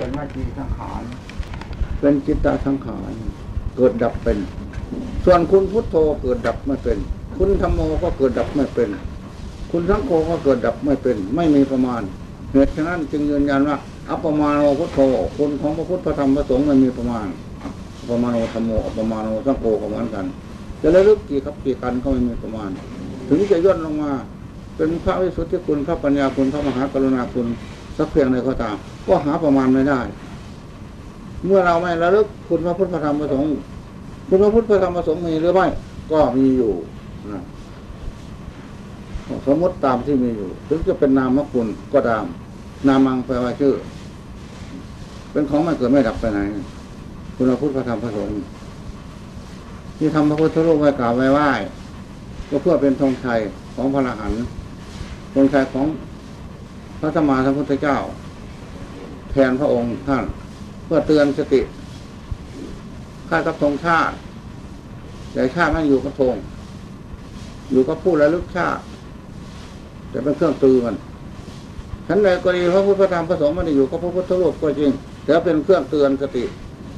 เป็นวจีสังขาร เป็นจิตตสังขาร เกิดดับเป็น ส่วนคุณพุทโธเกิดดับไม่เป็น คุณธรรมโมก็เกิดดับไม่เป็น คุณสังโฆก็เกิดดับไม่เป็น ไม่มีประมาณ เหตุฉะนั้นจึงยืนยันว่าอัปมาโนพุทโธคุณของพระพุทธพระธรรมพระสงฆ์ไม่มีประมาณอัปมาโนธรรมโมอัปปมาโนสังโฆก็เหมือนกัน จะระลึกกี่ครับกี่กันก็ไม่มีประมาณ ถึงจะย่นลงมา เป็นพระวิสุทธิคุณพระปัญญาคุณพระมหากรุณาคุณสักเพียงใดก็ตาม ก็หาประมาณไม่ได้ เมื่อเราไม่ระลึกคุณพระพุทธธรรมพระสงฆ์คุณพระพุทธธรรมพระสงฆ์มีหรือไม่ก็มีอยู่นะสมมติตามที่มีอยู่ ถึงจะเป็นนามคุณก็ตาม นามังแปลว่าชื่อ เป็นของไม่เกิดไม่ดับไปไหน คุณพระพุทธธรรมพระสงฆ์ที่ทำพระพุทธรูปไว้กราบไว้ไหว้ก็เพื่อเป็นธงชัยของพระอรหันต์ธงชัยของพระสมมาสัมพุทธเจ้า แทนพระองค์ท่านเพื่อเตือนสติข้ากับธงชาติแต่ชาติไม่อยู่กับธงอยู่กับผู้ระลึกชาติจะเป็นเครื่องตือมันฉันใดก็ดีพระพุทธธรรมพระสงฆ์ม่ได้อยู่กับพระพุทธรูปก็จริงแต่เป็นเครื่องเตือนสติ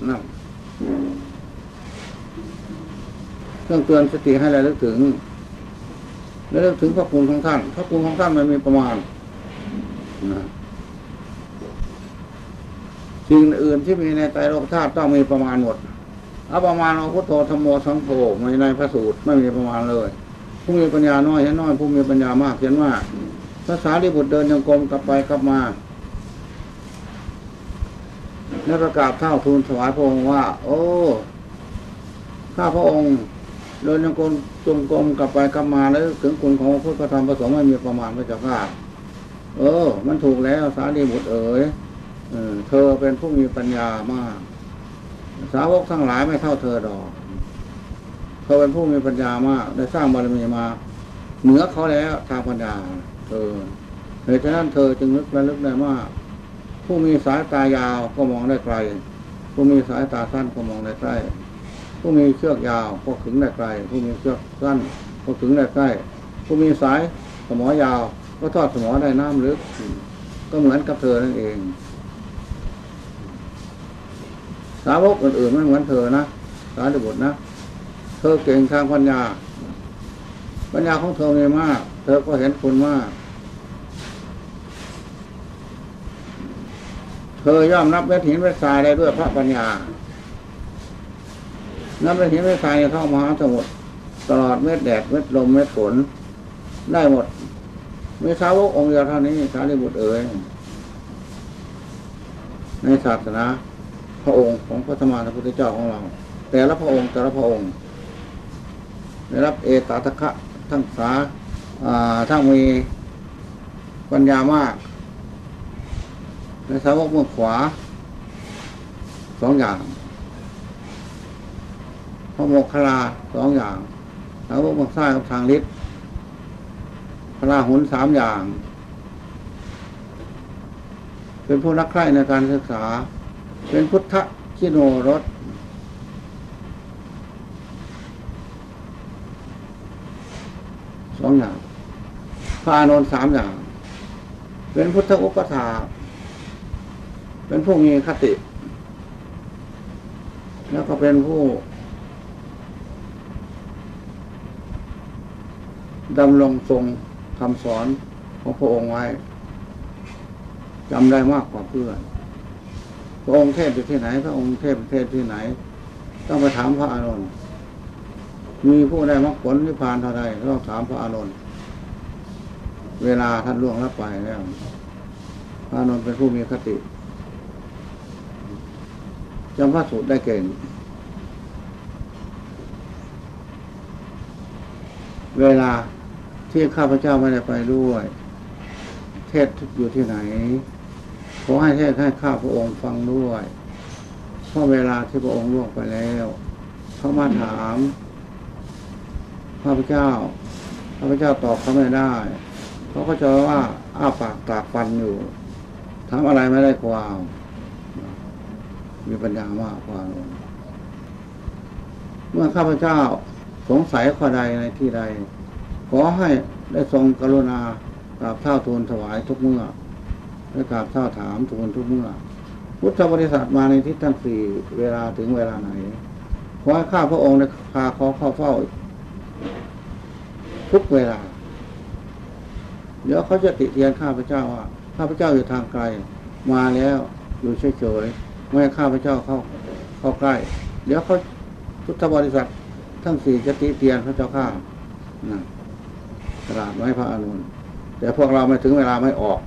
นั่นเครื่องเตือนสติให้ระลึกถึงระลึกถึงพระคุณของท่าน พระคุณของท่านมันมีประมาณนะ สิ่งอื่นที่มีในไตรโลกธาตุต้องมีประมาณหมดเอาประมาณเอาพุทโธธรรมโมสังโฆไม่ในพระสูตรไม่มีประมาณเลย ผู้มีปัญญาน้อยเห็นน้อย ผู้มีปัญญามากเห็นมากภาษาที่บุตรเดินยังกรมกลับไปกลับมาแล้ประกาศเท่าทูลถวายพระองค์ว่า โอ้ข้าพระองค์เดินยังกรมจงกรมกลับไปกลับมาแล้วถึงคุณของพระพุทธธรรมประสงค์ไม่มีประมาณพระเจ้าข้าเออ มันถูกแล้วสารีบุตรเอ๋ย เธอเป็นผู้มีปัญญามาก สาวกทั้งหลายไม่เท่าเธอดอกเธอเป็นผู้มีปัญญามาก ได้สร้างบารมีมา เหนือเขาแล้วทางปัญญาเธอเหตุฉะนั้นเธอจึงนึกและลึกได้มาก ผู้มีสายตายาวก็มองได้ไกล ผู้มีสายตาสั้นก็มองได้ใกล้ผู้มีเชือกยาวก็ถึงได้ไกล ผู้มีเชือกสั้นก็ถึงได้ใกล้ ผู้มีสายสมอยาวก็ทอดสมอได้น้ำลึก ก็เหมือนกับเธอนั่นเอง สาวกอื่นๆไม่เหมือนเธอนะสาธุบุตรนะ เธอเก่งทางปัญญา ปัญญาของเธอมีมาก เธอก็เห็นคุณมาก เธอย่อมนับเวทหินเวททรายได้ด้วยพระปัญญา นับเวทหินเวททรายเข้ามหาสมุทรตลอดเม็ดแดดเม็ดลมเม็ดฝนได้หมดมีสาวกองค์เดียวเท่านี้สารีบุตรเอ๋ยในศาสนา พระองค์ของพระธรรมาสัมพุทธเจ้าของเรา แต่ละพระองค์แต่ละพระองค์ ได้รับเอตตะคะทั้งสาทั้งมีปัญญามากในสาวกเมือขวาสองอย่าง พระโมคคลาสองอย่างสาวกเมือซ้ายกับทางฤทธิ์พระราหุนสามอย่าง เป็นผู้รักใคร่ในการศึกษา เป็นพุทธชิโนรสสองอย่างพระอานนท์สามอย่าง เป็นพุทธอุปถาเป็นผู้มีคติ แล้วก็เป็นผู้ดำรงทรงคำสอนของพระองค์ไว้จำได้มากกว่าเพื่อน พระองค์เทศอยู่ที่ไหน พระองค์เทศเทศที่ไหน ต้องไปถามพระอานนท์มีผู้ได้มรรคผลนิพพานเท่าใดต้องถามพระอานนท์เวลาท่านล่วงรับไปแล้วพระอานนท์เป็นผู้มีคติจำพระสูตรได้เก่ง เวลาที่ข้าพเจ้าไม่ได้ไปด้วย เทศอยู่ที่ไหน ขอให้เทศให้ข้าพระองค์ฟังด้วยเพราะเวลาที่พระองค์ล่วงไปแล้วเขามาถามข้าพเจ้าข้าพเจ้าตอบเขาไม่ได้เขาก็จะว่าอ้าปากตากฟันอยู่ทำอะไรไม่ได้ความมีปัญญามากความเมื่อข้าพเจ้าสงสัยข้อใดในที่ใด ขอให้ได้ทรงกรุณากราบเท่าทูลถวายทุกเมื่อ และกราบเท่าถามทูลทุกเมื่อพุทธบริษัทมาในทิศทั้งสี่เวลาถึงเวลาไหนขอให้ข้าพระองค์ได้พาเขอเข้าเฝ้า ทุกเวลา เดี๋ยวเขาจะติเตียนข้าพเจ้าว่าข้าพเจ้าอยู่ทางไกล มาแล้วอยู่เฉยๆไม่ให้ข้าพเจ้าเข้าเข้าใกล้ เดี๋ยวเขาพุทธบริษัททั้งสี่จะติเตียนพระเจ้าข้านะตลาดไว้พระอนุนแต่พวกเราไม่ถึงเวลาไม่ออก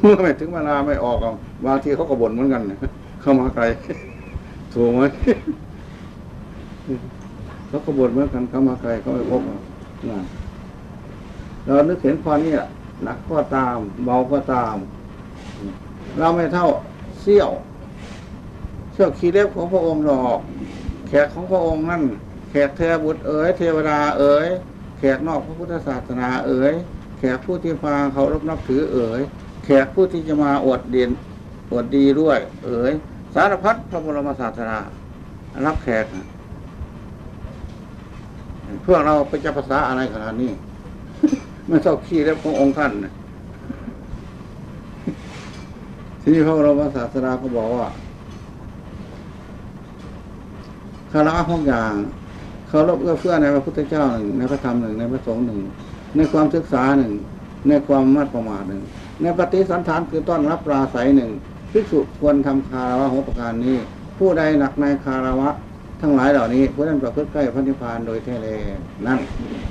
เมื่อไม่ถึงเวลาไม่ออกอะบางทีเขาก็บ่นเหมือนกันเข้ามาไกลถูกไหมเขาก็บ่นเหมือนกันเข้ามาไกลเขาไม่พบนะเรานึกเห็นความนี้หนักก็ตาม เบาก็ตาม เราไม่เท่าเสี้ยวเสี้ยวขีเล็บของพระองค์หรอก แขกของพระองค์นั่นแขกเทวบุตรเอ๋ยเทวดาเอ๋ยแขกนอกพระพุทธศาสนาเอ๋ยแขกผู้ที่ฟังเขารบนับถือเอ๋ย ขกผู้ที่จะมาอวดเด่นอวดดีด้วย เอ๋ยสารพัดพระบรมศาสนารับแขกพวกเราไปจะภาษาอะไรขนาดนี้ไม่เท่าขี้แล้วขององค์ท่านทีนี้พระบรมศาสดาเขาบอกว่าคาระห้องอย่างเขารบเอื้อเฟื้อในพระพุทธเจ้าหนึ่งในพระธรรมหนึ่งในพระสงฆ์หนึ่งในความศึกษาหนึ่งในความมัดประมาทหนึ่ง ในปฏิสันฐานคือต้อนรับปราศัยหนึ่งภิกษุควรทำคารวะหัวประการนี้ ผู้ใดหนักในคารวะทั้งหลายเหล่านี้ผู้นั้นประพฤติใกล้พระนิพพานโดยแท้แลยนั่น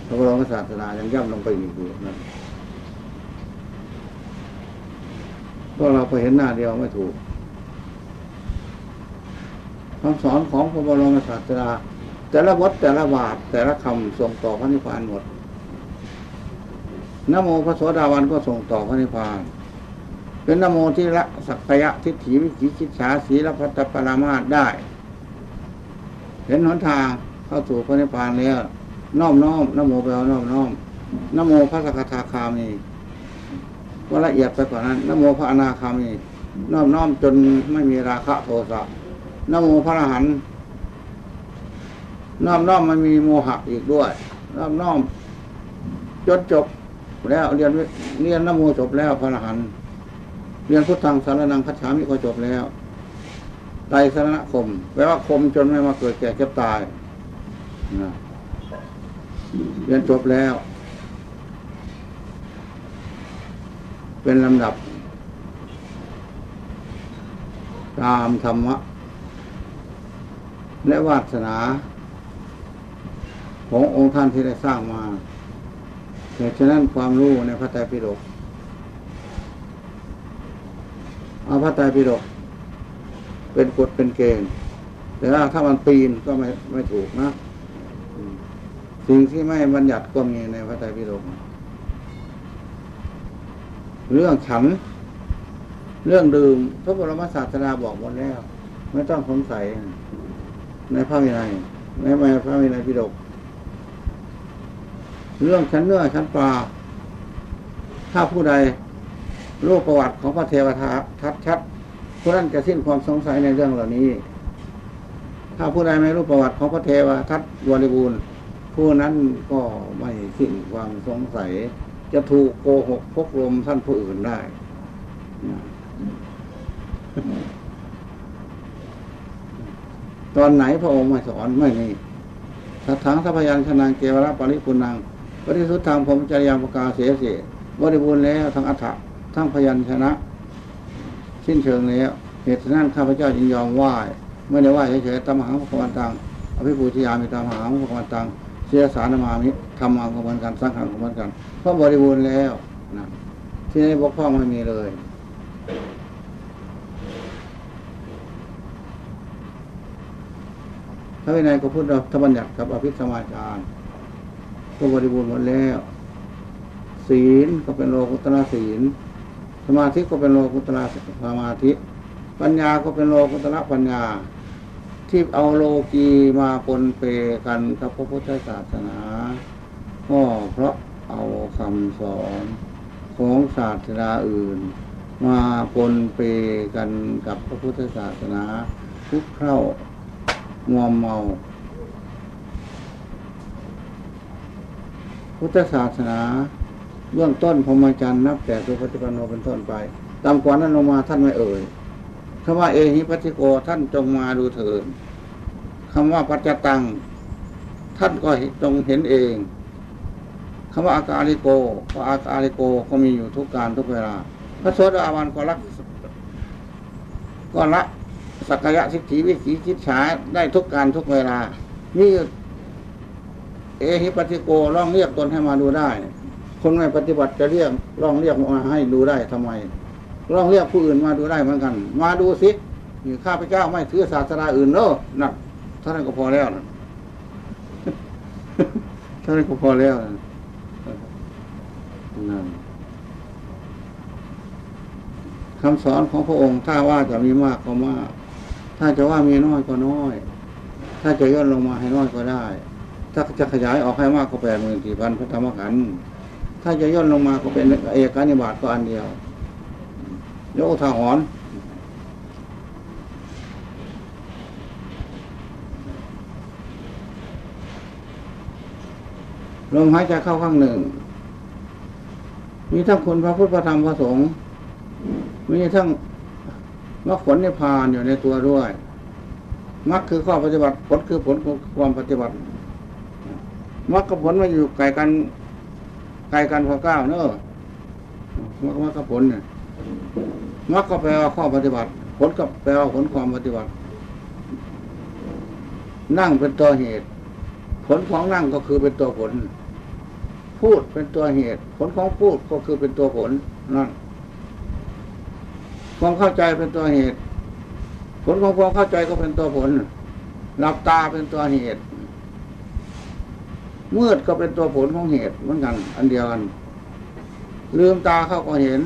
พระบรมศาสดายังย่ำลงไปอีกอยู่นั่นพวกเราไปเห็นหน้าเดียวไม่ถูกคำสอนของพระบรมศาสดาแต่ละวัดแต่ละบาทแต่ละคำส่งต่อพระนิพพานหมด นโมพระโสดาวันก็ส่งต่อพระนิพพาน เป็นนโมที่ละสักยะทิฏฐิวิจิกิจฉาสีละพัตปรามาตได้ เห็นหนทางเข้าสู่พระนิพพานแล้วน้อมน้อมนโมไปเอาน้อมน้อมนโมพระสกทาคามีว่าละเอียดไปกว่านั้นนโมพระอนาคามีน้อมน้อมจนไม่มีราคะโทสะนโมพระอรหันต์น้อมน้อมมันมีโมหะอีกด้วยน้อมน้อมจนจบ แล้วเรียนเรียนนโมจบแล้วพระอรหันต์เรียนพุทธังสารนังคัจฉามิก็จบแล้วไตรสรณคมแปลว่าคมจนไม่มาเกิดแก่เจ็บตายนะเรียนจบแล้ว เป็นลำดับ ตามธรรมะ และวาสนา ขององค์ท่านที่ได้สร้างมา เหตุฉะนั้นความรู้ในพระไตรปิฎกเอาพระไตรปิฎกเป็นกฎเป็นเกณฑ์แต่ว่าถ้ามันปีนก็ไม่ไม่ถูกนะสิ่งที่ไม่บัญญัติก็มีในพระไตรปิฎกเรื่องฉัน เรื่องดื่มพระบรมศาสดาบอกหมดแล้ว ไม่ต้องสงสัยในพระวินัยในพระวินัยปิฎก เรื่องชั้นเนื้อชั้นปลา ถ้าผู้ใดรู้ประวัติของพระเทวทัตชัดชัดผู้นั้นจะสิ้นความสงสัยในเรื่องเหล่านี้ ถ้าผู้ใดไม่รู้ประวัติของพระเทวทัตบริบูรณ์ผู้นั้นก็ไม่สิ้นความสงสัย จะถูกโกหกพกลมท่านผู้อื่นได้ ตอนไหนพระองค์ไม่สอนไม่มีสัทธังสัพยัญชนะเกวรปริปุนัง ปฏิสุทธังผมจริยามประกาเสียเสียบริบูรณ์แล้วทั้งอัฏฐะทั้งพยัญชนะ สิ้นเชิงแล้วเหตุนั้นข้าพเจ้าจึงยอมไหว้ไม่ได้ไหว้เฉยๆตามหาพระวันตังอภิปูชยามีตามหาพระวันตังเสียสารมามิทำมาของมันกันสร้างขังของมันกันเพราะบริบูรณ์แล้วนะที่นี้บกพร่องไม่มีเลยถ้าวินัยก็พูดเราธรรมบัญญัติกับอภิสมาจารย์ ก็บริบูรณ์หมดแล้ว ศีลก็เป็นโลกุตระศีล สมาธิก็เป็นโลกุตระสมาธิ ปัญญาก็เป็นโลกุตระปัญญา ที่เอาโลกีมาปนเปกันกับพระพุทธศาสนาก็เพราะเอาคำสอนของศาสนาอื่น มาปนเปกันกับพระพุทธศาสนาทุกเข้ามอมเมา พุทธศาสนา เบื้องต้นพรหมจรรย์นับแต่ตัวปฏิปันโนเป็นต้นไปตามกว่านั้นลงมาท่านไม่เอ่ยคำว่าเอหิปัสสิโกท่านจงมาดูเถิดคำว่าปัจจตัง ท่านก็จงเห็นเองคำว่าอากาลิโกก็อากาลิโกก็มีอยู่ทุกการทุกเวลา พระโสดาบันก็รักก็ละสักยะสิทธิวิถีคิดฉาได้ทุกการทุกเวลา นี่ เอหิปติโกร้องเรียกตนให้มาดูได้ คนไม่ปฏิบัติจะเรียกร้องเรียกมาให้ดูได้ทำไมร้องเรียกผู้อื่นมาดูได้เหมือนกัน มาดูสิอยู่ข้าพเจ้าไม่ถือศาสนาอื่นเนอะนักเท่านั้นก็พอแล้วนะเท่านั้นก็พอแล้วนะนั่นคำสอนของพระองค์ถ้าว่าจะมีมากก็มาก ถ้าจะว่ามีน้อยก็น้อย ถ้าจะย่นลงมาให้น้อยก็ได้ ถ้าจะขยายออกให้มากก็แปดหมื่นสี่พันพระธรรมขันธ์ถ้าจะย่นลงมาก็เป็นเอกานิบาตก็อันเดียวยกทาหอนลมหายใจเข้าข้างหนึ่ง มีทั้งคุณพระพุทธพระธรรมพระสงฆ์มีทั้งมรรคผลนิพพานอยู่ในตัวด้วยมรรคคือข้อปฏิบัติผลคือผลของความปฏิบัติ มรรคผลมาอยู่ไกลกัน ไกลกันพอเก้าเนอะมรรคมรรคผลเนี่ยมรรคก็แปลว่าข้อปฏิบัติ ผลก็แปลว่าผลความปฏิบัติ นั่งเป็นตัวเหตุ ผลของนั่งก็คือเป็นตัวผล พูดเป็นตัวเหตุ ผลของพูดก็คือเป็นตัวผลนั่นความเข้าใจเป็นตัวเหตุ ผลของความเข้าใจก็เป็นตัวผลหลับตาเป็นตัวเหตุ มืดก็เป็นตัวผลของเหตุเหมือนกัน อันเดียวกัน ลืมตาเข้าก็เห็น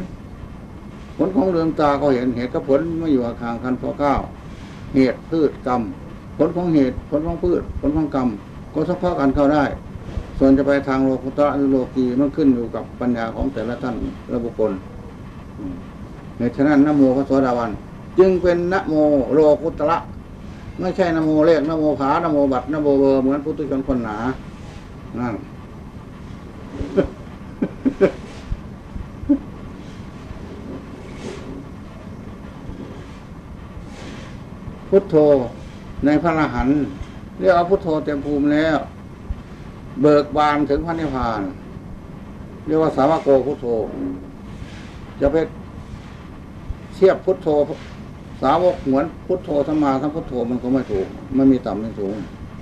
ผลของลืมตาก็เห็นเหตุกับผลไม่อยู่ข้างกันพอเก้าเหตุพืชกรรม ผลของเหตุ ผลของพืช ผลของกรรม ก็สักพากันเข้าได้ ส่วนจะไปทางโลกุตระหรือโลกีมันขึ้นอยู่กับปัญญาของแต่ละท่านและบุคคลในฉะนั้นนโมพระโสดาบันจึงเป็นนโมโลกุตระไม่ใช่นโมเลขนโมผานโมบัตรนโมเบอร์เหมือนพุทธชนคนหนา นั่น พุทโธในพระอรหันต์เรียกว่าพุทโธเต็มภูมิแล้ว เบิกบานถึงพระนิพพาน เรียกว่าสาวกโกพุทโธ จะไปเทียบพุทโธ สาวกเหมือนพุทโธธรรมาทั้งพุทโธมันก็ไม่ถูก ไม่มีต่ำไม่สูง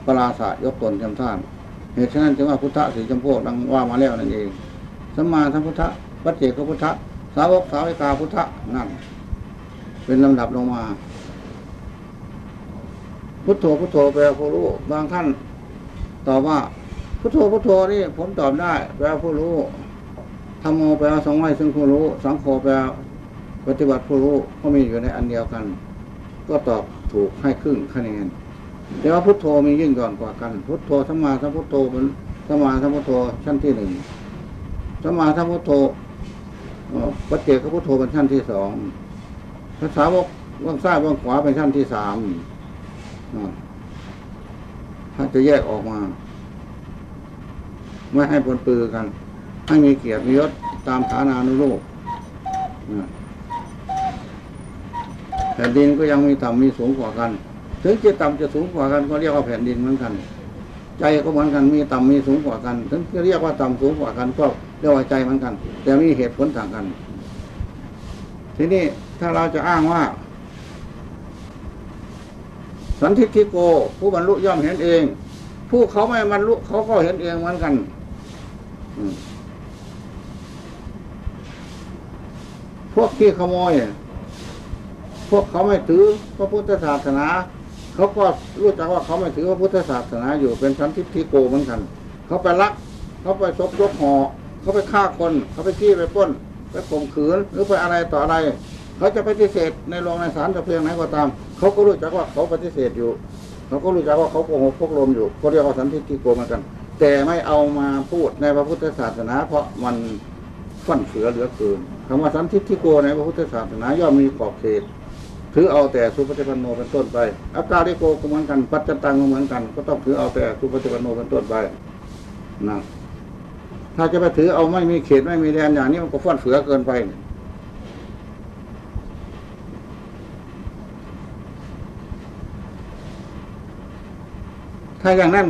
ปราศาสยกตนจำท่าน เหตุฉะนั้นจึงว่าพุทธะสีจำพวกดังว่ามาแล้วนั่นเองสัมมาทั้งพุทธะปัจเจกพุทธะสาวกสาวิกาพุทธะนั่น เป็นลำดับลงมา พุทโธพุทโธแปลผู้รู้บางท่านตอบว่า พุทโธพุทโธนี่ผมตอบได้ แปลผู้รู้ธรรมโมแปลสองไว้ซึ่งผู้รู้ สังโฆแปลปฏิบัติผู้รู้ก็มีอยู่ในอันเดียวกัน ก็ตอบถูกให้ครึ่งคะแนน แต่ว่าพุทโธมียิ่งก่อนกว่ากัน พุทโธสัมมาสัมพุทโธเป็นสัมมาสัมพุทโธชั้นที่หนึ่งสัมมาสัมพุทโธปัจเจกพุทโธเป็นชั้นที่สองภาษาวกว่างซ้ายว่างขวาเป็นชั้นที่สามถ้าจะแยกออกมา ไม่ให้ปนปือกัน ให้มีเกียรติมียศตามฐานานุรูปแผ่นดินก็ยังมีต่ำมีสูงกว่ากัน ถึงจะต่ำจะสูงกว่ากันก็เรียกว่าแผ่นดินเหมือนกัน ใจก็เหมือนกันมีต่ำมีสูงกว่ากัน ถึงจะเรียกว่าต่ำสูงกว่ากันก็เรียกว่าใจเหมือนกัน แต่มีเหตุผลต่างกัน ทีนี้ถ้าเราจะอ้างว่า สันทิฏฐิโก ผู้บรรลุย่อมเห็นเอง ผู้เขาไม่บรรลุเขาก็เห็นเองเหมือนกันพวกที่ขโมย พวกเขาไม่ถือพระพุทธศาสนา เขาก็รู้จักว่าเขาไม่ถือพระพุทธศาสนาอยู่เป็นสันทิฏฐิโกเหมือนกัน เขาไปลัก เขาไปซบยกหอเขาไปฆ่าคน เขาไปขี้ไปป้น ไปข่มขืนหรือไปอะไรต่ออะไร เขาจะปฏิเสธในโรงในศาลจะเพียงไหนก็ตาม เขาก็รู้จักว่าเขาปฏิเสธอยู่ เขาก็รู้จักว่าเขาโกหกพกลมอยู่ก็เรียกว่าสันทิฏฐิโกเหมือนกัน แต่ไม่เอามาพูดในพระพุทธศาสนา เพราะมันฟันเฟือเหลือเกินคำว่าสันทิฏฐิโกในพระพุทธศาสนาย่อมมีขอบเขต ถือเอาแต่สุปฏิปันโนเป็นต้นไปอากาลิโกก็เหมือนกัน ปัจจตังก็เหมือนกัน ก็ต้องถือเอาแต่สุปฏิปันโนเป็นต้นไปนะถ้าจะไปถือเอาไม่มีเขตไม่มีแดนอย่างนี้มันก็ฟ้อนเสือเกินไป ถ้าอย่างนั้น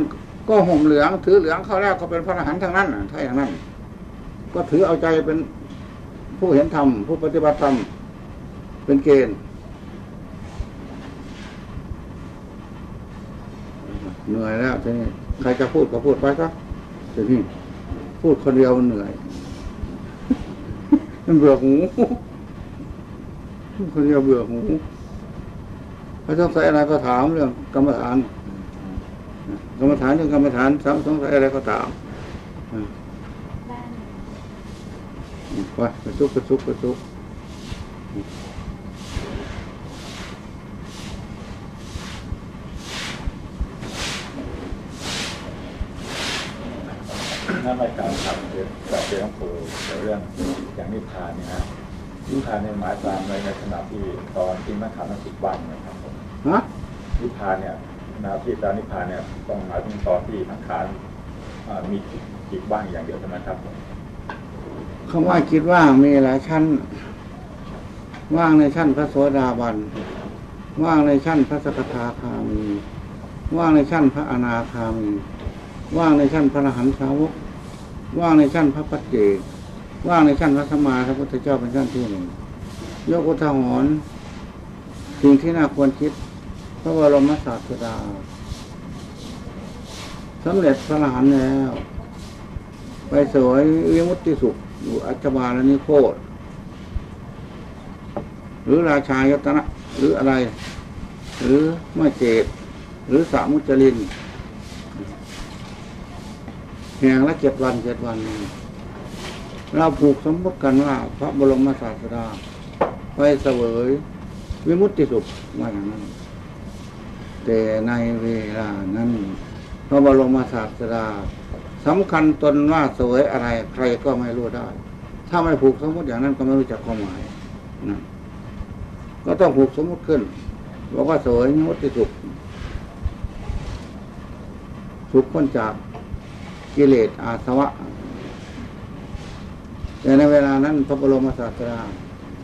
ก็ห่มเหลือง ถือเหลืองเข้าแรกก็เป็นพระอรหันต์ทางนั้นถ้าอย่างนั้น ก็ถือเอาใจเป็นผู้เห็นธรรมผู้ปฏิบัติธรรมเป็นเกณฑ์ เหนื่อยแล้วทีนี้ใครจะพูดก็พูดไปครับทีนี้พูดคนเดียวมันเหนื่อยมันเบื่อหูพูดคนเดียวเบื่อหูถ้าต้องใส่อะไรก็ถามเรื่องกรรมฐานกรรมฐานเรื่องกรรมฐานสงสัยอะไรก็ถามอืมไปไปซุกไปซุกไปซุก นั่นรายการทำเรื่องกับ เรื่องครูเรื่องอย่างนิพพานเนี่ยนะนิพพานเนี่ยหมายความในในขณะที่ตอนที่นักขันธ์สิบวันนะครับผมฮะนิพพานเนี่ยนะที่ตอนนิพพานเนี่ยต้องหมายถึงตอนที่นักขันธ์อ่ามีจิตว่างอย่างเดียวเท่านั้นครับผมคำว่าคิดว่างมีหลายชั้น ว่างในชั้นพระโสดาบันว่างในชั้นพระสกทาคามี ว่างในชั้นพระอนาคามี ว่างในชั้นพระอรหันตสาวก ว่างในชั้นพระปัจเจกว่างในชั้นพระสมมาพระพุทธเจ้าเป็นชั้นที่หนึ่งยกอุทาหรณ์สิ่งที่น่าควรคิดพระบรมศาสดาสำเร็จพระอรหันต์แล้ว ไปสวยวิมุตติสุข อยู่อัจฉบาลนิโคตหรือราชายตนะ หรืออะไร หรือไม่เจตหรือสามุจลิน แห่งละเจ็ดวันเจ็ดวัน เราผูกสมมติกันว่า พระบรมศาสดาไปเสวยวิมุตติสุขว่าอย่างนั้น แต่ในเวลานั้น พระบรมศาสดาสำคัญตนว่าเสวยอะไร ใครก็ไม่รู้ได้ ถ้าไม่ผูกสมมติอย่างนั้นก็ไม่รู้จักความหมายนะก็ต้องผูกสมมติขึ้นบอกว่าเสวยวิมุตติสุขสุขพ้นจาก กิเลสอาสวะแต่ในเวลานั้นพระบรมศาสดา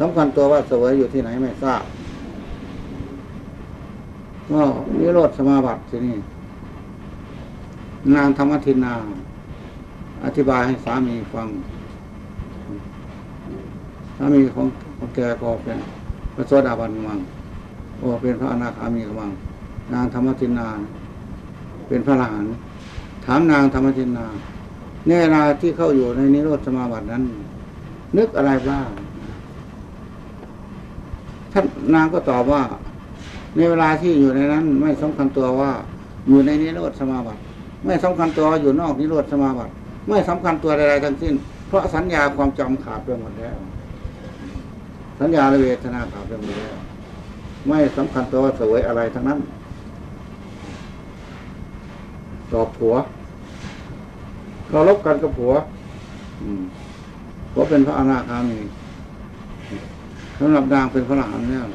สำคัญตัวว่าเสวยอยู่ที่ไหนไม่ทราบก็นิโรธสมาบัติที่นี่นางธรรมทินนาอธิบายให้สามีฟัง สามีของของแกก็เป็นพระโสดาบันมังก็เป็นพระอนาคามีกมัง นางธรรมทินนาเป็นพระอรหัน ถามนางธรรมทินนาในเวลาที่เข้าอยู่ในนิโรธสมาบัตินั้น นึกอะไรบ้างท่านนางก็ตอบว่า ในเวลาที่อยู่ในนั้น ไม่สำคัญตัวว่า อยู่ในนิโรธสมาบัติ ไม่สำคัญตัวอยู่นอกนิโรธสมาบัติ ไม่สำคัญตัวใดๆทั้งสิ้น เพราะสัญญาความจำขาดไปหมดแล้ว สัญญาและเวทนาขาดไปหมดแล้ว ไม่สำคัญตัวว่าสวยอะไรทั้งนั้นตอบผัว เคารพกันกับผัวผัวเป็นพระอนาคามีสำหรับนางเป็นพระอรหันต์แล้ว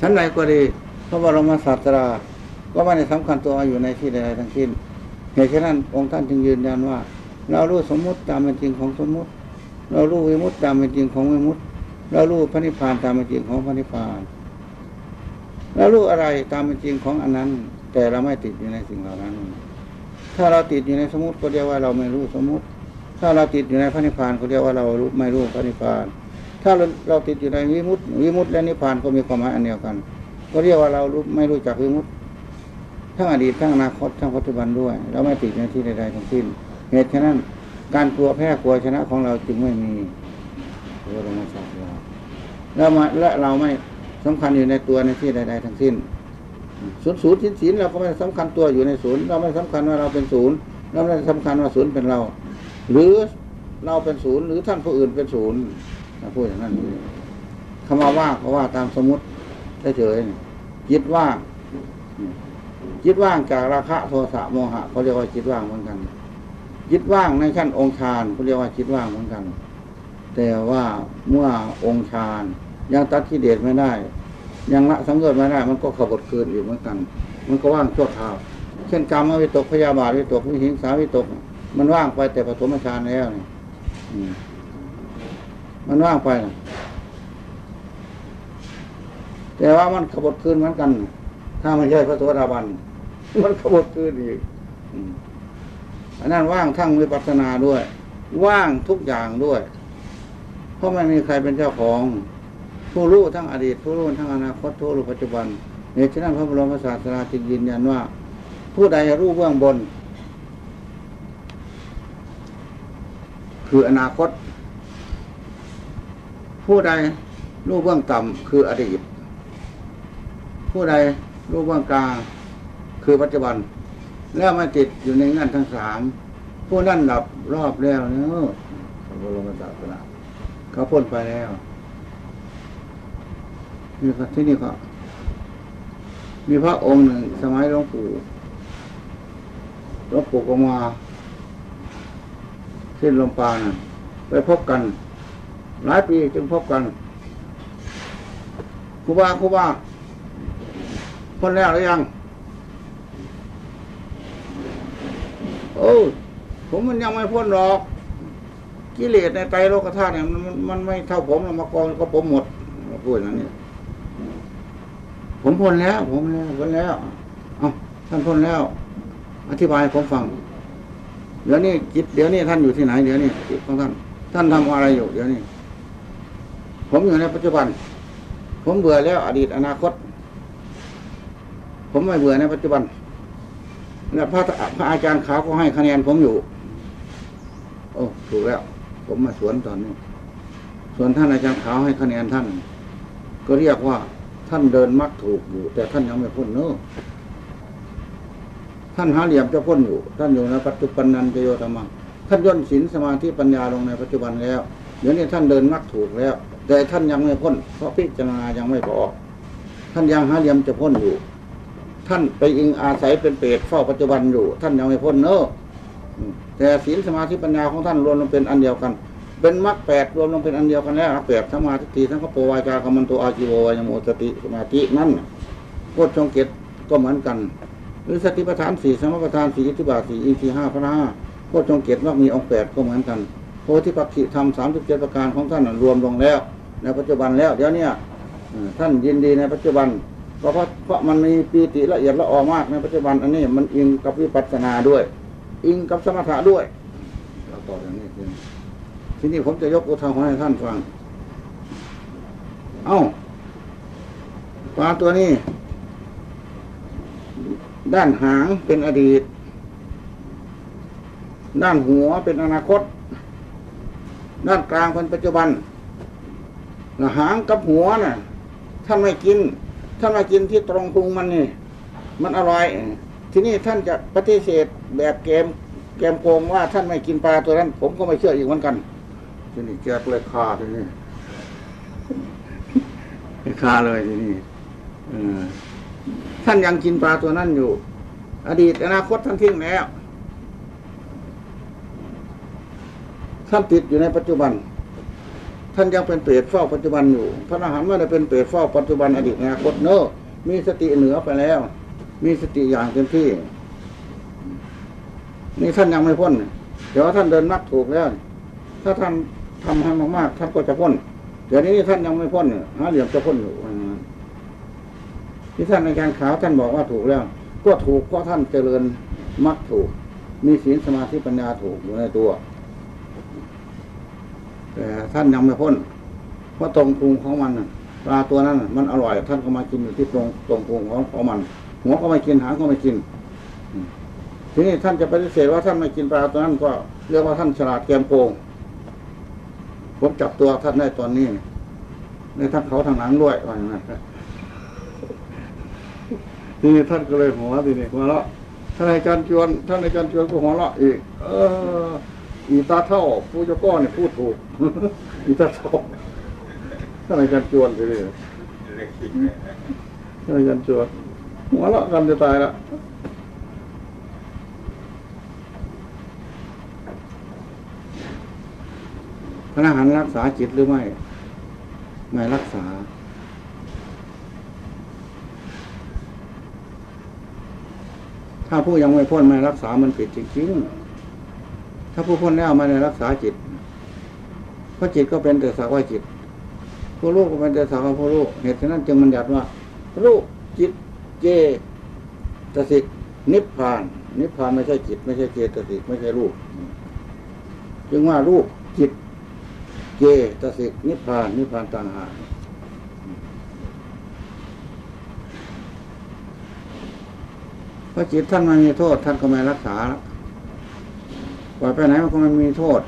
ชั้นใดก็ดีพระบรมศาสดาก็ไม่ได้สำคัญตัวอยู่ในที่ใดทั้งสิ้นเหตุฉะนั้นองค์ท่านจึงยืนยันว่า เรารู้สมมุติตามเป็นจริงของสมมุติ เรารู้วิมุตติตามเป็นจริงของวิมุตติ เรารู้พระนิพพานตามเป็นจริงของพระนิพพานเรารู้อะไรตามเป็นจริงของอันนั้น แต่เราไม่ติดอยู่ในสิ่งเหล่านั้น ถ้าเราติดอยู่ในสมมติก็เรียกว่าเราไม่รู้สมมติ ถ้าเราติดอยู่ในพระนิพพานก็เรียกว่าเรารู้ไม่รู้พระนิพพาน ถ้าเราเราติดอยู่ในวิมุตติวิมุตติและนิพพานก็มีความหมายอันเดียวกัน ก็เรียกว่าเรารู้ไม่รู้จักวิมุตติทั้งอดีตทั้งอนาคตทั้งปัจจุบันด้วย เราไม่ติดในที่ใดๆทั้งสิ้น เหตุฉะนั้นการกลัวแพ้กลัวชนะของเราจึงไม่มีพรามาและเราไม่สำคัญอยู่ในตัวในที่ใดๆทั้งสิ้น ศูนย์ศูนย์สิ้นศีลเราก็ไม่สำคัญตัวอยู่ในศูนย์เราไม่สำคัญว่าเราเป็นศูนย์เราไม่สำคัญว่าศูนย์เป็นเรา หรือเราเป็นศูนย์หรือท่านผู้อื่นเป็นศูนย์พูดอย่างนั้นคำว่าว่างเพราว่าตามสมมติเฉยๆจิตว่างจิตว่างจากราคะโทสะโมหะเขาเรียกว่าจิตว่างเหมือนกันจิตว่างในขั้นองค์ฌานเขาเรียกว่าจิตว่างเหมือนกัน แต่ว่าเมื่อองค์ฌานยังตัดกิเลสไม่ได้ ยังละสังเกตไม่ได้ มันก็ขบดคืนอยู่เหมือนกัน มันก็ว่างชั่วคราว เช่นกรรมวิตกพยาบาทวิตกวิหิงสาวิตก มันว่างไปแต่ปฐมฌานแล้วนี่มันว่างไปนะแต่ว่ามันขบฏคืนเหมือนกัน ถ้าไม่ใช่พระโสดาบัน มันขบฏคืนอีกอันนั้นว่างทั้งวิปัสสนาด้วย ว่างทุกอย่างด้วย เพราะไม่มีใครเป็นเจ้าของ ผู้รู้ทั้งอดีต ผู้รู้ทั้งอนาคตผู้รู้ปัจจุบันในฉะนั้นพระบรมศาสดาจึงยืนยันว่า ผู้ใดรู้เบื้องบน คืออนาคต ผู้ใดรู้เบื้องต่ำคืออดีต ผู้ใดรู้เบื้องกลางคือปัจจุบัน แล้วมาติดอยู่ในงั้นทั้งสามผู้นั่นดับรอบแล้วเนอะพระบรมศาสดาเขาพ้นไปแล้ว นี่ครับที่นี่ก็มีพระองค์หนึ่ง สมัยหลวงปู่หลวงปู่ก็มาสิ้นลมปานะไปพบกัน หลายปีจึงพบกันครูบาครูบาพ้นแล้วหรือยัง โอ้ผมมันยังไม่พ้นหรอกกิเลสในไตโลกธาตุเนี่ยมันมันไม่เท่าผมหรอกมากองก็ผมหมดพูดอย่างนี้ ผมพ้นแล้ว ผมแล้วพ้นแล้ว เอาท่านพ้นแล้ว อธิบายผมฟัง เดี๋ยวนี้จิตเดี๋ยวนี้ท่านอยู่ที่ไหนเดี๋ยวนี้จิตของท่าน ท่านทำอะไรอยู่ เดี๋ยวนี้ ผมอยู่ในปัจจุบัน ผมเบื่อแล้วอดีตอนาคต ผมไม่เบื่อในปัจจุบันและพระพระอาจารย์ขาวก็ให้คะแนนผมอยู่ โอ้ถูกแล้ว ผมมาสวนตอนนี้ ส่วนท่านอาจารย์ขาวให้คะแนนท่าน ก็เรียกว่า ท่านเดินมักถูกอยู่ แต่ท่านยังไม่พ้นเนอะท่านหาเหลี่ยมจะพ้นอยู่ ท่านอยู่ในปัจจุบันนันจโยธรรมท่านย่นศีลสมาธิปัญญาลงในปัจจุบันแล้วเดี๋ยวนี้ท่านเดินมักถูกแล้ว แต่ท่านยังไม่พ้น เพราะพิจารณายังไม่พอท่านยังหาเหลี่ยมจะพ้นอยู่ ท่านไปอิงอาศัยเป็นเปรตเฝ้าปัจจุบันอยู่ ท่านยังไม่พ้นเนอะแต่ศีลสมาธิปัญญาของท่านรวมลงเป็นอันเดียวกัน เป็นมรรคแปดรวมลงเป็นอันเดียวกันแล้วแปดทั้งมาทิฏฐิทั้งขปวายจากรรมันโตอาจิโววายโมสติสมาธินั่นน่ะโคตรชงเกตก็เหมือนกัน หรือสติปัฏฐานสี่สมปัฏฐานสี่อิทธิบาทสี่อินทรีห้าพระห้าโคตรชงเกตว่ามีองค์แปดก็เหมือนกันโพธิปักขิธรรมสามสิบเจ็ดประการของท่านรวมลงแล้ว ในปัจจุบันแล้วเดี๋ยวนี้ท่านยินดีในปัจจุบันเพราะเพราะมันมีปีติละเอียดละออมากในปัจจุบันอันนี้มันอิงกับวิปัสสนาด้วย อิงกับสมถะด้วยเราต่ออย่างนี้ ทีนี้ทีนี้ผมจะยกอุทาหรณ์ให้ท่านฟัง เอ้าปลาตัวนี้ ด้านหางเป็นอดีต ด้านหัวเป็นอนาคต ด้านกลางเป็นปัจจุบันหางกับหัวน่ะท่านไม่กิน ท่านมากินที่ตรงพุงมันนี่ มันอร่อย ทีนี้ท่านจะปฏิเสธแบบเกม เกมโกงว่าท่านไม่กินปลาตัวนั้น ผมก็ไม่เชื่ออีกเหมือนกัน ทีนี้แกก็เลยคาทีนี้คาเลยทีนี้ท่านยังกินปลาตัวนั้นอยู่ อดีตอนาคตท่านทิ้งแล้ว ท่านติดอยู่ในปัจจุบัน ท่านยังเป็นเปรตเฝ้าปัจจุบันอยู่ พระอรหันต์ไม่ได้เป็นเปรตเฝ้าปัจจุบันอดีตอนาคตเนอะมีสติเหนือไปแล้ว มีสติอย่างเต็มที่ นี่ท่านยังไม่พ้น เดี๋ยวท่านเดินมักถูกแล้ว ถ้าท่าน ทำให้มากๆท่านก็จะพ้นเดี๋ยวนี้ท่านยังไม่พ้นหาเหลี่ยมจะพ้นอยู่ที่ท่านในการขาวท่านบอกว่าถูกแล้ว ก็ถูกเพราะท่านเจริญมักถูก มีศีลสมาธิปัญญาถูกอยู่ในตัว แต่ท่านยังไม่พ้นเพราะตรงพุงของมันปลาตัวนั้นมันอร่อย ท่านก็มากินอยู่ที่ตรงตรงพุงของของมันหัวก็ไม่กินหางก็ไม่กินทีนี้ท่านจะปฏิเสธว่าท่านไม่กินปลาตัวนั้นก็เรียกว่าท่านฉลาดเกมโกง ผมจับตัวท่านได้ตอนนี้ในทั้งเขาทางหลังด้วยว่าอย่างนั้นทีนี้ท่านก็เลยหัวทีนี้หัวเราะท่านอาจารย์ชวน ท่านอาจารย์ชวนก็หัวเราะอีก เออ อีตาเท่าผู้เจ้าก้อนเนี่ยพูดถูก อีตาเท่าท่านอาจารย์ชวนไปเลยเล็กคิดเลยนะท่านอาจารย์ชวนหัวเราะกันจะตายละ พระอรหันต์รักษาจิตหรือไม่ ไม่รักษา ถ้าผู้ยังไม่พ้นไม่รักษามันผิดจริงๆถ้าผู้พ้นแล้วไม่ได้รักษาจิตเพราะจิตก็เป็นแต่สักว่าจิตผู้รู้ก็เป็นแต่สักว่าผู้รู้เหตุฉะนั้นจึงมันยัดว่า รูปจิตเจตสิกนิพพาน นิพพานไม่ใช่จิต ไม่ใช่เจตสิกไม่ใช่รูป จึงว่ารูปจิต เจตสิกนิพพานนิพพานต่างหากพราะจิตท่านมันมีโทษ ท่านก็ไม่รักษาแล้วปล่อยไปไหนมันก็ไม่มีโทษ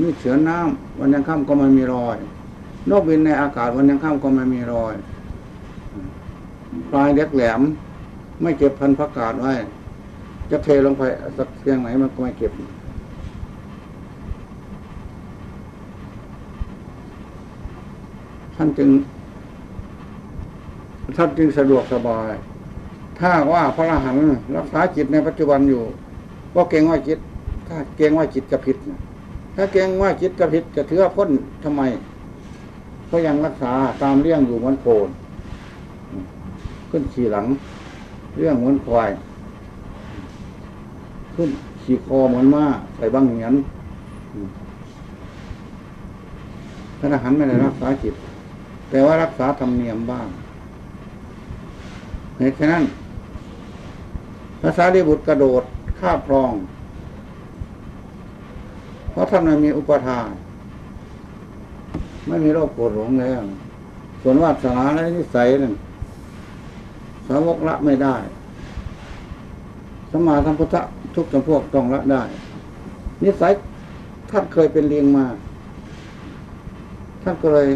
มีเสือน้ำวันยังค่ำก็ไม่มีรอย นกบินในอากาศวันยังค่ำก็ไม่มีรอย ปลายเล็กแหลม ไม่เก็บพันธุ์ผักกาดไว้ จะเทลงไปสักเพียงไหนมันก็ไม่เก็บ ท่านจึง ท่านจึงสะดวกสบาย ถ้าว่าพระอรหันต์รักษาจิตในปัจจุบันอยู่ก็เก่งว่าจิต ถ้าเก่งว่าจิตจะผิดถ้าเก่งว่าจิตจะผิดจะถือว่าพ้นทำไม ก็ยังรักษาตามเรื่องอยู่เหมือนโกนขึ้นขี่หลัง เรื่องเหมือนควาย ขึ้นขี่คอเหมือนม้าใส่บังเหียนพระอรหันต์ไม่ได้รักษาจิต แต่ว่ารักษาธรรมเนียมบ้างเหตุฉะนั้นพระสารีบุตรกระโดดข้าบครอง เพราะท่านไม่มีอุปทาน ไม่มีโรคปวดหลงแล้ว ส่วนวาสนาและนิสัยนั่นสาวกละไม่ได้ สมาธรรมพุทธทุกจำพวกต้องละได้ นิสัยท่านเคยเป็นเลียงมา ท่านก็เลย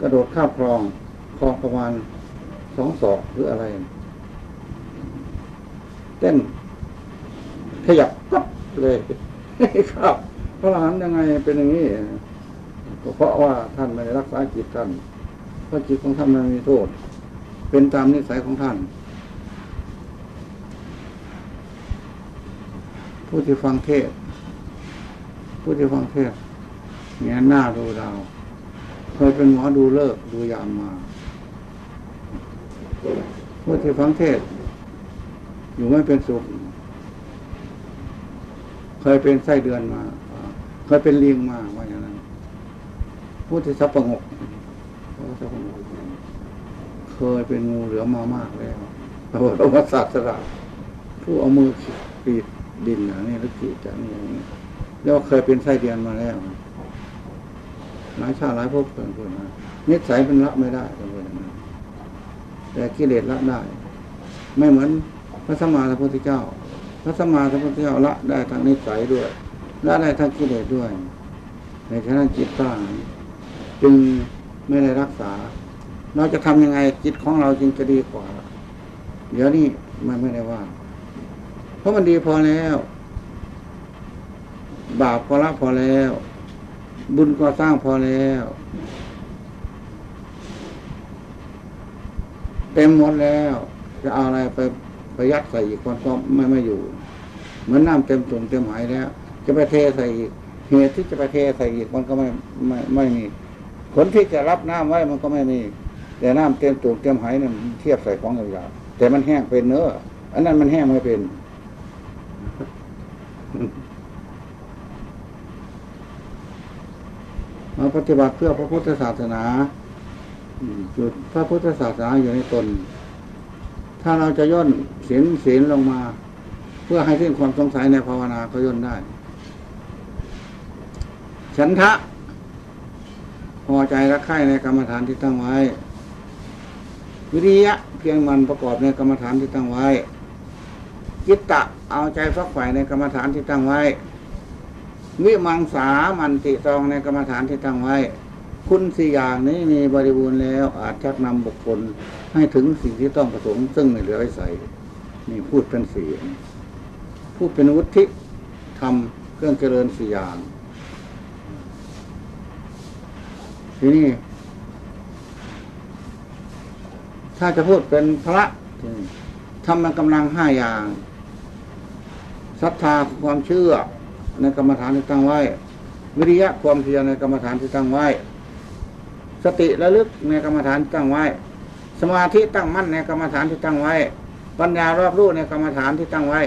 กระโดดข้ามคลองคลองประมาณสองศอกหรืออะไร เต้นขยับปั๊บเลยครับพระอรหันต์ยังไงเป็นอย่างนี้เพราะว่าท่านไม่ได้รักษาจิตท่านเพราะจิตของท่านมันมีโทษ เป็นตามนิสัยของท่าน ผู้ที่ฟังเทศ ผู้ที่ฟังเทศเงี้ยหน้าดูดาว เคยเป็นหมอดูเลิกดูยามมาผู้ที่ฟังเทศ อยู่ไม่เป็นสุข เคยเป็นไส้เดือนมา เคยเป็นเลิงมาว่าอย่างนั้นผู้ที่สับประงกเขาก็สับประงกเคยเป็นงูเหลือมามากแล้วพระบรมศาสดาผู้เอามือปีดดินอย่างนี้หรือขีดจากนี้อย่างนี้แล้วเคยเป็นไส้เดือนมาแล้ว หลายชาติหลายภพเกินเพื่อนมานิสัยเป็นละไม่ได้เพื่อนอย่างนั้นแต่กิเลสละได้ ไม่เหมือนพระสมมาสัมพุทธเจ้า พระสมมาสัมพุทธเจ้าละได้ทั้งนิสัยด้วยละได้ทั้งกิเลสด้วย ในฉะจิตตั้งจึงไม่ได้รักษา เราจะทำยังไงจิตของเราจึงจะดีกว่า เดี๋ยวนี้มันไม่ได้ว่า เพราะมันดีพอแล้ว บาปก็ละพอแล้ว บุญก็สร้างพอแล้ว เต็มหมดแล้ว จะเอาอะไรไปไปยัดใส่อีกคนก็ไม่ไม่อยู่ เหมือนน้ำเต็มตุ่มเต็มหายแล้ว จะไปเทใส่อีกเหตุที่จะไปเทใส่อีกมันก็ไม่ไม่ไม่มีผลที่จะรับน้ำไว้มันก็ไม่มี แต่น้ำเต็มตุ่มเต็มหายนั่นเทียบใส่ของยาวๆแต่มันแห้งเป็นเนื้ออันนั้นมันแห้งไม่เป็น มาปฏิบัติเพื่อพระพุทธศาสนาจุดพระพุทธศาสนาอยู่ในตน ถ้าเราจะย่นศีลศีลลงมา เพื่อให้สิ้นความสงสัยในภาวนาก็ย่นได้ ฉันทะ พอใจรักใคร่ในกรรมฐานที่ตั้งไว้ วิริยะเพียงมันประกอบในกรรมฐานที่ตั้งไว้จิตตะเอาใจฟักใฝ่ในกรรมฐานที่ตั้งไว้ วิมังสามันติตรองในกรรมฐานที่ตั้งไว้ คุณสี่อย่างนี้มีบริบูรณ์แล้วอาจชักนำบุคคลให้ถึงสิ่งที่ต้องประสงค์ซึ่งไม่เหลือไว้ใส่นี่พูดเป็นสี่พูดเป็นวุฒิทำเครื่องเจริญสี่อย่าง ทีนี้ถ้าจะพูดเป็นพระทีนี้ทำมันกำลังห้าอย่างศรัทธาความเชื่อ ในกรรมฐานที่ตั้งไว้ วิริยะความเพียรในกรรมฐานที่ตั้งไว้ สติระลึกในกรรมฐานที่ตั้งไว้ สมาธิตั้งมั่นในกรรมฐานที่ตั้งไว้ ปัญญารอบรู้ในกรรมฐานที่ตั้งไว้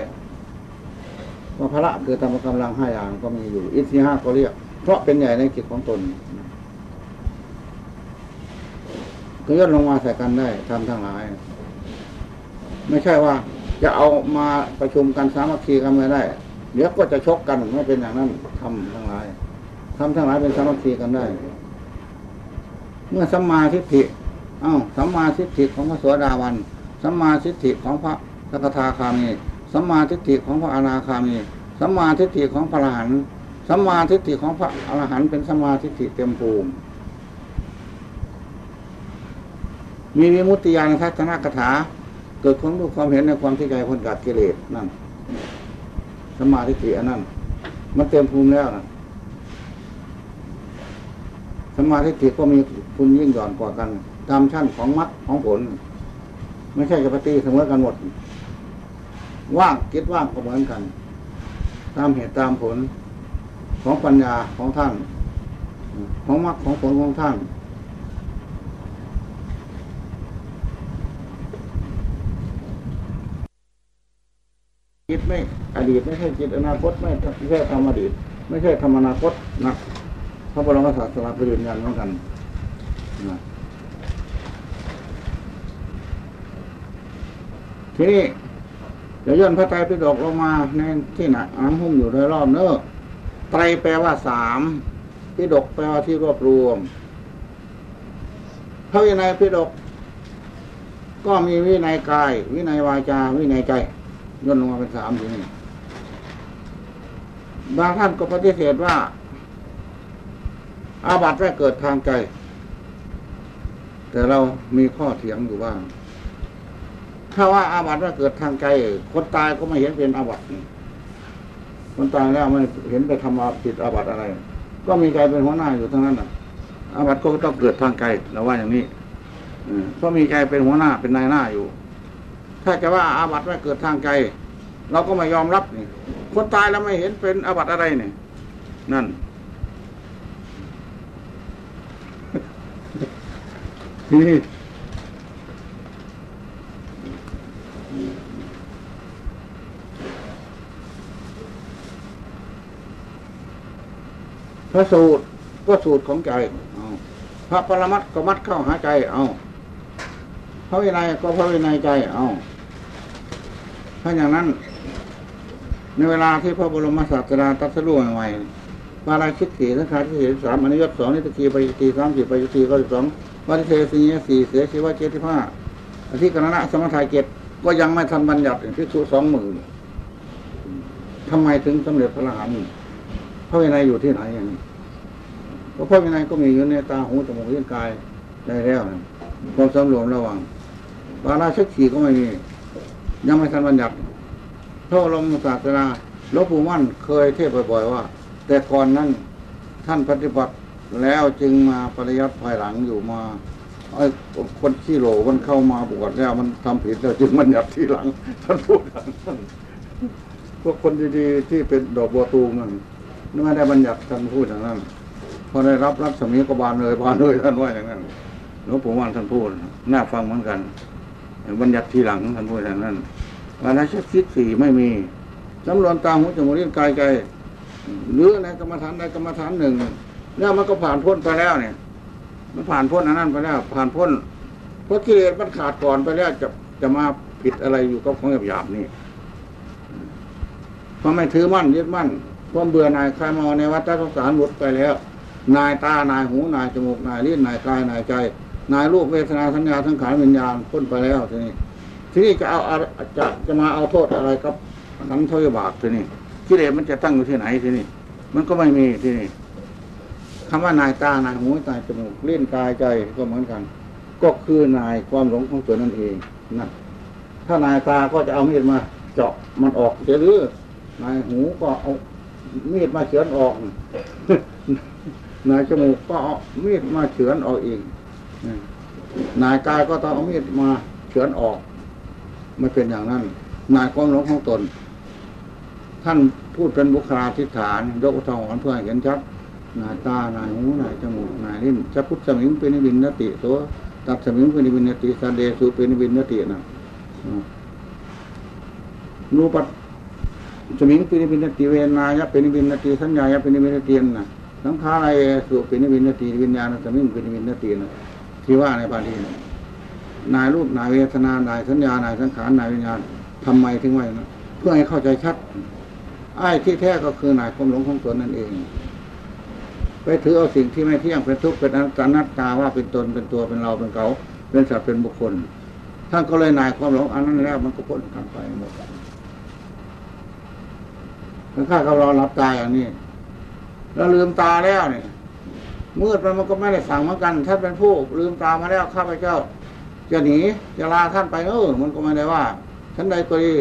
ว่าพระคือตามกำลังห้าอย่างก็มีอยู่ อิทธิห้าก็เรียก เพราะเป็นใหญ่ในกิจของตนคือย่นลงมาใส่กันได้ทำทั้งหลาย ไม่ใช่ว่าจะเอามาประชุมกันสามัคคีกันไม่ได้ เดี๋ยวก็จะชกกันไม่เป็นอย่างนั้นทำทั้งหลายทำทั้งหลายเป็นสามัคคีกันได้ เมื่อสัมมาทิฏฐิเอ้าสัมมาทิฏฐิของพระโสดาบันสัมมาทิฏฐิของพระสกทาคามีสัมมาทิฏฐิของพระอนาคามีสัมมาทิฏฐิของพระอรหันต์สัมมาทิฏฐิของพระอรหันต์เป็นสัมมาทิฏฐิเต็มภูมิมีวิมุตติญาณทัศนกถา เกิดความรู้ความเห็นในความที่ใจพ้นจากกิเลสนั่น สมาทิฏฐิอันนั้น มันเต็มภูมิแล้วนะสมาทิฏฐิก็มีคุณยิ่งหย่อนกว่ากัน ตามชั้นของมรรคของผล ไม่ใช่จะปฏิเสมอกันหมด ว่างคิดว่างก็เหมือนกัน ตามเหตุตามผลของปัญญาของท่าน ของมรรคของผลของท่าน คิดไม่อดีตไม่ใช่คิดอนาคตไม่ไม่ใช่ทำอดีต ไม่ใช่ทำอนาคตนะพระบรมศาสดาไปยืนยันเหมือนกันนะทีนี้จะย่นพระไตรปิฎกลงมาในที่ไหนอ่านหุ้มอยู่โดยรอบเนอะไตรแปลว่าสามปิฎกแปลว่าที่รวบรวมพระวินัยปิฎกก็มีวินัยกาย วินัยวาจา วินัยใจ ย่นลงมาเป็นสามทีนี้บางท่านก็ปฏิเสธว่า อาบัติแรกเกิดทางใจ แต่เรามีข้อเถียงอยู่บ้าง ถ้าว่าอาบัติแรกเกิดทางใจ คนตายก็ไม่เห็นเป็นอาบัติคนตายแล้วไม่เห็นไปทำอาผิดอาบัติอะไร ก็มีใจเป็นหัวหน้าอยู่ทั้งนั้นน่ะอาบัติก็ต้องเกิดทางใจเราว่าอย่างนี้เพราะมีใจเป็นหัวหน้าเป็นนายหน้าอยู่ ถ้าจะว่าอาบัติไม่เกิดทางไกลเราก็ไม่ยอมรับนี่คนตายแล้วไม่เห็นเป็นอาบัติอะไรเนี่ยนั่นทีนี้พระสูตรก็สูตรของใจ เอาพระปรมัตก็มัดเข้าหาใจ เอา พระวินัยก็พระวินัยใจ เอาถ้าอย่างนั้น ในเวลาที่พระบรมศาสดาตรัสรู้ใหม่ๆปาราชิกสี่สังขารที่สามอนิยตสองนิตกีไปตีสามสี่ไปตีก็สิบสองวัตเทสีสี่เสียชีวะเจ็ดสิบห้าอธิกรณะสมถะเจ็ดก็ยังไม่ทันบัญญัติที่สูสองหมื่นทำไมถึงสำเร็จพระอรหันต์พระวินัยอยู่ที่ไหนอย่างนี้พระพระวินัยก็มีอยู่ในตาหูจมูกลิ้นกายได้แล้วความสำรวมระวัง ปาราชิกสี่ก็ไม่มี ยังไม่ทันบัญญัติพระบรมศาสดาหลวงปู่มั่นเคยเทศบ่อยๆว่า แต่ก่อนนั้นท่านปฏิบัติแล้วจึงมาปริยัติภายหลังอยู่มาไอ้คนขี้โหลมันเข้ามาบวชแล้วมันทำผิดแล้วจึงบัญญัติทีหลังท่านพูดอย่างนั้นพวกคนดีๆที่เป็นดอกบัวตูมนั่นไม่ได้บัญญัติท่านพูดอย่างนั้นพอได้รับรัศมีก็บานเลยบานเลยท่านว่าอย่างนั้นหลวงปู่มั่นท่านพูดน่าฟังเหมือนกัน บัญญัติทีหลังท่านพูดอย่างนั้นวาระชักคิดสี่ไม่มีสำรวมตาหูจมูกลิ้นกายใจหรือในกรรมฐานใดกรรมฐานหนึ่งแล้วมันก็ผ่านพ้นไปแล้วเนี่ย มันผ่านพ้นอันนั้นไปแล้ว ผ่านพ้นเพราะกิเลสมันขาดก่อนไปแล้วจะจะมาผิดอะไรอยู่กับของหยาบๆนี่เพราะไม่ถือมั่นยึดมั่นความเบื่อนายคลายเมาในวัฏสงสารหมดไปแล้ว นายตานายหูนายจมูกนายลิ้นนายกายนายใจ นายรูปเวทนาสัญญาทั้งขานวิญญาณพ้นไปแล้วทีนี้ทีนี้จะเอาจะจะมาเอาโทษอะไรกับขันธ์ทวยบาปทีนี้กิเลสมันจะตั้งอยู่ที่ไหนทีนี้มันก็ไม่มีทีนี้คำว่านายตานายหูนายจมูกเลิ้นกายใจก็เหมือนกัน ก็คือนายความหลงของตัวนั่นเองนะถ้านายตาก็จะเอามีดมา เจาะมันออกเสียหรือนายหูก็เอามีดมาเฉือนออกนายจมูกก็เอามีดมาเฉือนออกอีก นายกายก็ต้องเอามีดมาเฉือนออก ไม่เป็นอย่างนั้น นายความหลงของตน ท่านพูดเป็นบุคลาธิฐาน ยกอุทาหรณ์เพื่อให้เห็นชัดนายตานายหูนายจมูกนายลิ้นจะพุทธสมิงเป็นนิบินนติโสตัดสมิงเป็นนิบินนติสาเดสุเป็นนิบินนตินะรูปัตสมิงเป็นนิบินนติเวนายะเป็นนิบินนติสัญญายะเป็นนิบินนตินะสังขารายสุเป็นนิบินนติวิญญาณสมิงเป็นนิบินนตินะ ที่ว่าในบาลีนายรูปนายเวทนานายสัญญานายสังขารนายวิญญาณทำไมถึงว่าอย่างนั้นเพื่อให้เข้าใจชัดไอ้ที่แท้ก็คือนายความหลงของตนนั่นเอง ไปถือเอาสิ่งที่ไม่เที่ยงเป็นทุกข์เป็นอนัตตาว่าเป็นตนเป็นตัวเป็นเราเป็นเขา เป็นสัตว์เป็นบุคคลท่านก็เลยนายความหลงอันนั้นแล้วมันก็พ้นกันไปหมดถ้าข้ากับเราหลับตาอย่างนี้แล้วลืมตาแล้วเนี่ย มืดมันมันก็ไม่ได้สั่งเหมือนกันท่านเป็นผู้ลืมตามาแล้วข้าพเจ้า จะหนีจะลาท่านไปเออมันก็ไม่ได้ว่าท่านใดก็ดี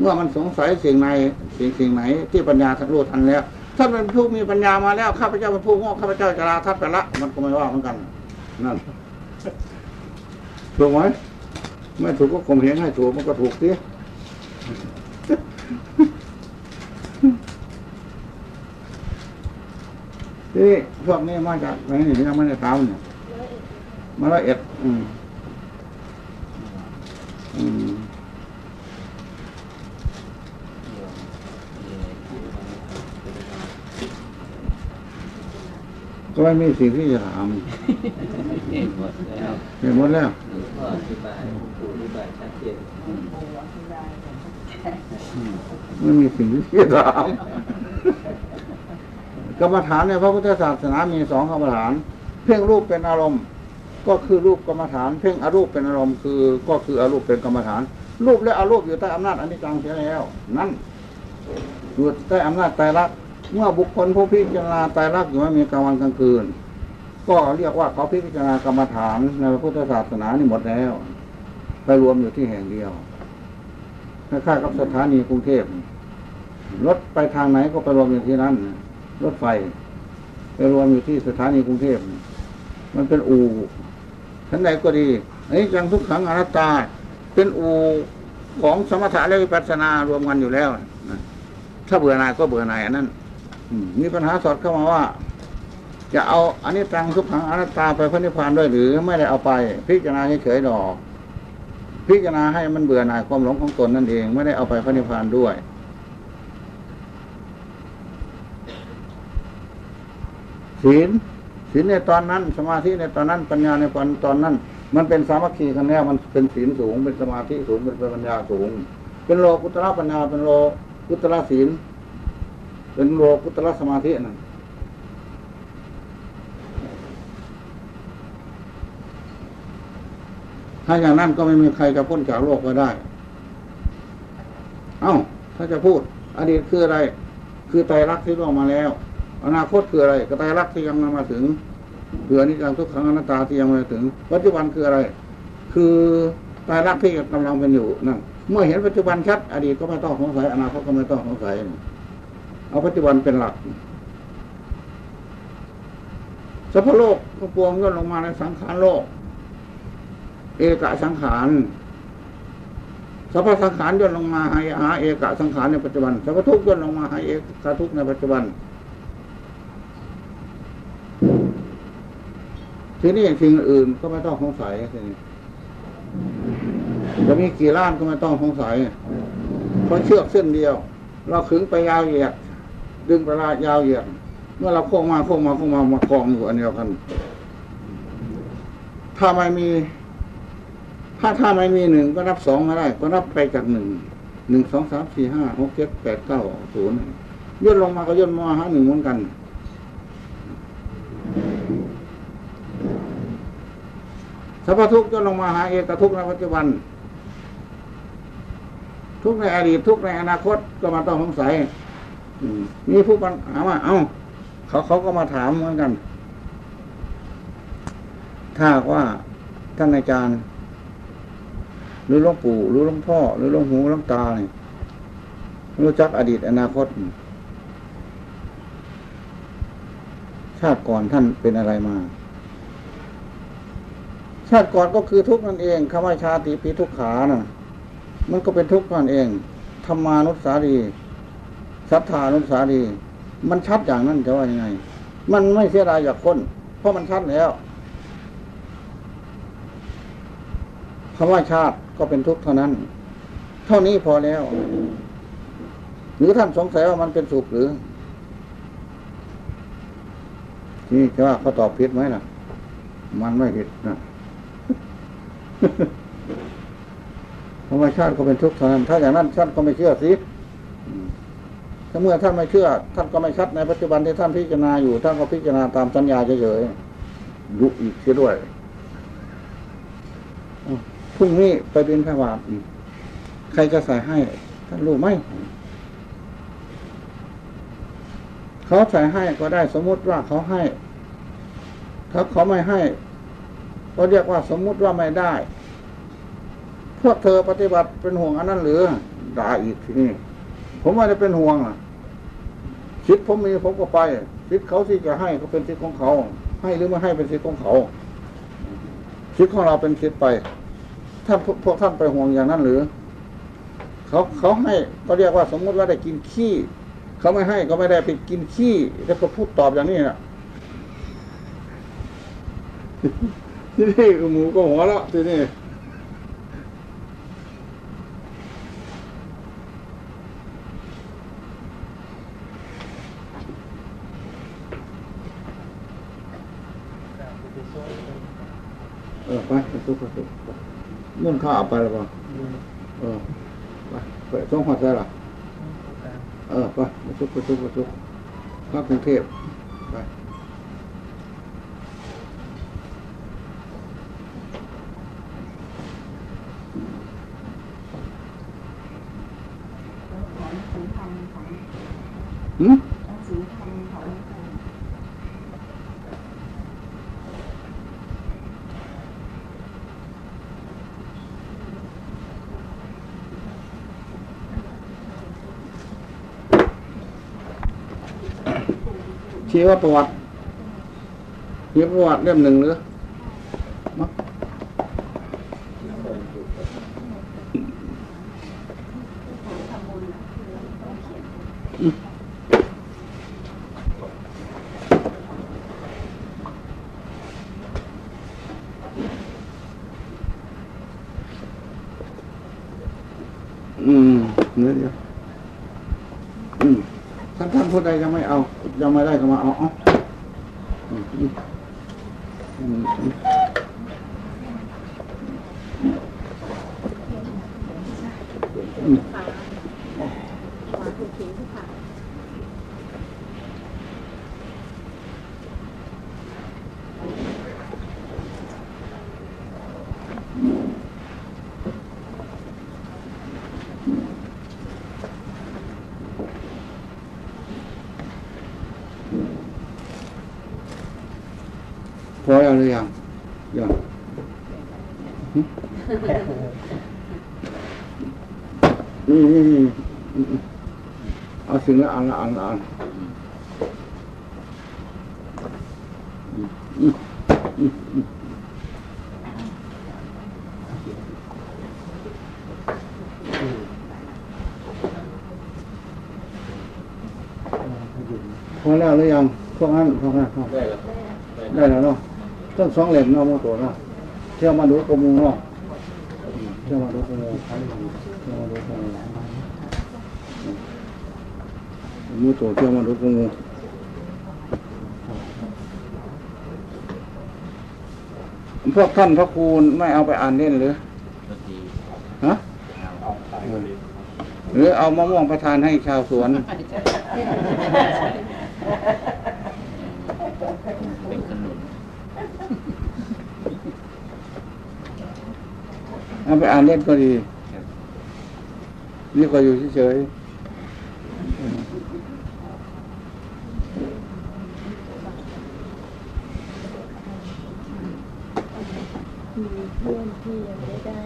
เมื่อมันสงสัยสิ่งในสิ่งสิ่งไหน ที่ปัญญาท่านรู้ทันแล้วท่านเป็นผู้มีปัญญามาแล้วข้าพเจ้าเป็นผู้โง่ข้าพเจ้าจะลาท่านไปละ มันก็ไม่ว่าเหมือนกันนั่นถูกไหมไม่ถูกก็ข่มเหงให้ถูกมันก็ถูกสิ ที่พวกนี้มาจากไหนนี่ยังไม่ได้ตามเนี่ยมาละเอ็ดอืมอืมก็ไม่มีสิ่งที่จะถามเห็นหมดแล้วเห็นหมดแล้วอธิบายหลวงปู่อธิบายชัดเจนไม่มีสิ่งที่จะถาม กรรมฐานในพระพุทธศาสนามีสองกรรมฐาน เพ่งรูปเป็นอารมณ์ ก็คือรูปกรรมฐาน เพ่งอรูปเป็นอารมณ์คือ ก็คืออรูปเป็นกรรมฐาน รูปและอรูปอยู่ใต้อำนาจอนิจจังเสียแล้ว นั่นอยู่ใต้อำนาจไตรลักษณ์เมื่อบุคคลผู้พิจารณาไตรลักษณ์อยู่ไม่มีกลางวันกลางคืน ก็เรียกว่าเขาพิจารณากรรมฐานในพระพุทธศาสนานี่หมดแล้ว ไปรวมอยู่ที่แห่งเดียวคล้ายๆกับสถานีกรุงเทพรถไปทางไหนก็ไปรวมอยู่ที่นั่น รถไฟ ไปรวมอยู่ที่สถานีกรุงเทพ มันเป็นอู่ชั้นใดก็ดีไอ้จังทุกขังอนัตตา เป็นอู่ของสมถะและวิปัสสนารวมกันอยู่แล้วถ้าเบื่อหน่ายก็เบื่อหน่ายอันนั้นมมีปัญหาสอดเข้ามาว่า จะเอาอันนี้ตังทุกขังอนัตตาไปพระนิพพานด้วยหรือไม่ได้เอาไป พิจารณาเฉยๆดอก พิจารณาให้มันเบื่อหน่ายความหลงของตนนั่นเอง ไม่ได้เอาไปพระนิพพานด้วย ศีลศีลในตอนนั้น สมาธิในตอนนั้นปัญญาในตอนตอนนั้น มันเป็นสามัคคีกันแล้วมันเป็นศีลสูง เป็นสมาธิสูงเป็นปัญญาสูง เป็นโลกุตระปัญญาเป็นโลกุตระศีล เป็นโลกุตระสมาธินั่นถ้าอย่างนั้นก็ไม่มีใครจะพ้นจากโลกไปได้ เอ้า ถ้าจะพูด อดีตคืออะไร คือไตรลักษณ์ที่ล่วงมาแล้ว อนาคตคืออะไรกไตรลักษณ์ที่ยังมาถึงเผื่อนิจังทุกขังอนัตตาที่ยังไม่ถึง ปัจจุบันคืออะไร คือไตรลักษณ์ที่กำลังเป็นอยู่นั่นเมื่อเห็นปัจจุบันชัด อดีตก็ไม่ต้องสงสัยอนาคตก็ไม่ต้องสงสัยเอาปัจจุบันเป็นหลักสัพพโลกก็ปวงย่นลงมาในสังขารโลก เอกะสังขารสัพพสังขารย่นลงมาหาหาเอกะสังขารในปัจจุบันสัพพทุกข์ย่นลงมาหาเอกะทุกข์ในปัจจุบัน ทีนี้สิ่งอื่นก็ไม่ต้องสงสัยทีนี้จะมีกี่ล้านก็ไม่ต้องสงสัยเพราะเชือกเส้นเดียว เราขึงไปยาวเหยียด ดึงไปลายาวเหยียด เมื่อเราโค้งมาโค้งมาโค้งมามากองอยู่อันเดียวกัน ถ้าไม่มี ถ้าถ้าไม่มีหนึ่งก็นับสองมาได้ ก็นับไปจากหนึ่งหนึ่งสองสามสี่ห้าหกเจ็ดแปดเก้าศูนย์ย่นลงมาก็ย่นมาหาหนึ่งเหมือนกัน สัพพทุกข์ย่นลงมาหาเอกทุกข์ในปัจจุบัน ทุกข์ในอดีตทุกข์ในอนาคตก็มาต้องสงสัยอืมมีผู้ปัญหาว่าเอ้าเขาเขาก็มาถามเหมือนกัน ถ้าว่าท่านอาจารย์ หรือหลวงปู่หรือหลวงพ่อ หรือหลวงหูหลวงตาเนี่ยรู้จักอดีตอนาคต ชาติก่อนท่านเป็นอะไรมา ชาติก่อนก็คือทุกข์นั่นเองคำว่าชาติปีทุกขาน่ะ มันก็เป็นทุกข์นั่นเองธรรมานุสารีสัทธานุสารีมันชัดอย่างนั้นจะว่ายังไง มันไม่เสียดายอยากค้นเพราะมันชัดแล้วคำว่าชาติก็เป็นทุกข์เท่านั้น เท่านี้พอแล้ว หรือท่านสงสัยว่ามันเป็นสุขหรือนี่จะว่าเขาตอบผิดไหมล่ะ มันไม่ผิดนะ ธรรมชาติก็เป็นทุกข์เท่านั้น ถ้าอย่างนั้นท่านก็ไม่เชื่อสิถ้าเมื่อท่านไม่เชื่อ ท่านก็ไม่ชัดในปัจจุบันที่ท่านพิจารณาอยู่ ท่านก็พิจารณาตามสัญญาเฉยๆยุอีกเสียด้วยพรุ่งนี้ไปเป็นพระบาทอีกใครจะใส่ให้ ท่านรู้ไหมเขาใส่ให้ก็ได้สมมติว่าเขาให้ ถ้าเขาไม่ให้ ก็เรียกว่าสมมุติว่าไม่ได้ พวกเธอปฏิบัติเป็นห่วงอันนั้นหรือด่าอีกทีนี้ผมไม่ได้เป็นห่วงอะสิทธิ์ผมมีผมก็ไปสิทธิ์เขาที่จะให้ก็เป็นสิทธิ์ของเขา ให้หรือไม่ให้เป็นสิทธิ์ของเขาสิทธิ์ของเราเป็นสิทธิ์ไปท่านพวกพวกท่านไปห่วงอย่างนั้นหรือเขาเขาให้ก็เรียกว่าสมมุติว่าได้กินขี้เขาไม่ให้ก็ไม่ได้ไปกินขี้แล้วก็พูดตอบอย่างนี้นะ ที่นี่หมูก็หัวแล้วที่นี่เออไปไปซุกไปซุกไปนุ่นข้าวเอาไปแล้วป่ะเออไปไปส่งหัวใจล่ะเออไปไปซุกไปซุกไปซุกพักกรุงเทพไป หนังสือธรรมของ หืมชีวประวัติชีวประวัติเล่มหนึ่งหรือมะอืมอืมเดี๋ยวเดี๋ยวอืม ได้ยังไม่เอายังไม่ได้ก็มาเอาเอาอืมอืมอืมอืม อืม มาถูกทิ้งทุกค่ะ พอแล้วหรือยังยังหึนี่นี่นี่อืมอืมเอาสิ่งละอันละอันละอันอืมอืมอืมอืมพอแล้วหรือยังพวกนั้นพวกนั้นพวก ได้แล้ว ได้แล้วเนาะต้น สองเหล่มเนาะโมโตเนาะเที่ยวมาดูกรมูเนาะอืมเที่ยวมาดูกรมูเที่ยวมาดูกรมูโมโตเที่ยวมาดูกรมูพวกท่านพระครูไม่เอาไปอ่านเล่นหรือฮะหรือเอามะม่วงประทานให้ชาวสวนขนุน เอาไปอ่านเล่นก็ดีนี่ก็อยู่เฉยมีเพื่อนที่ยังไม่ได้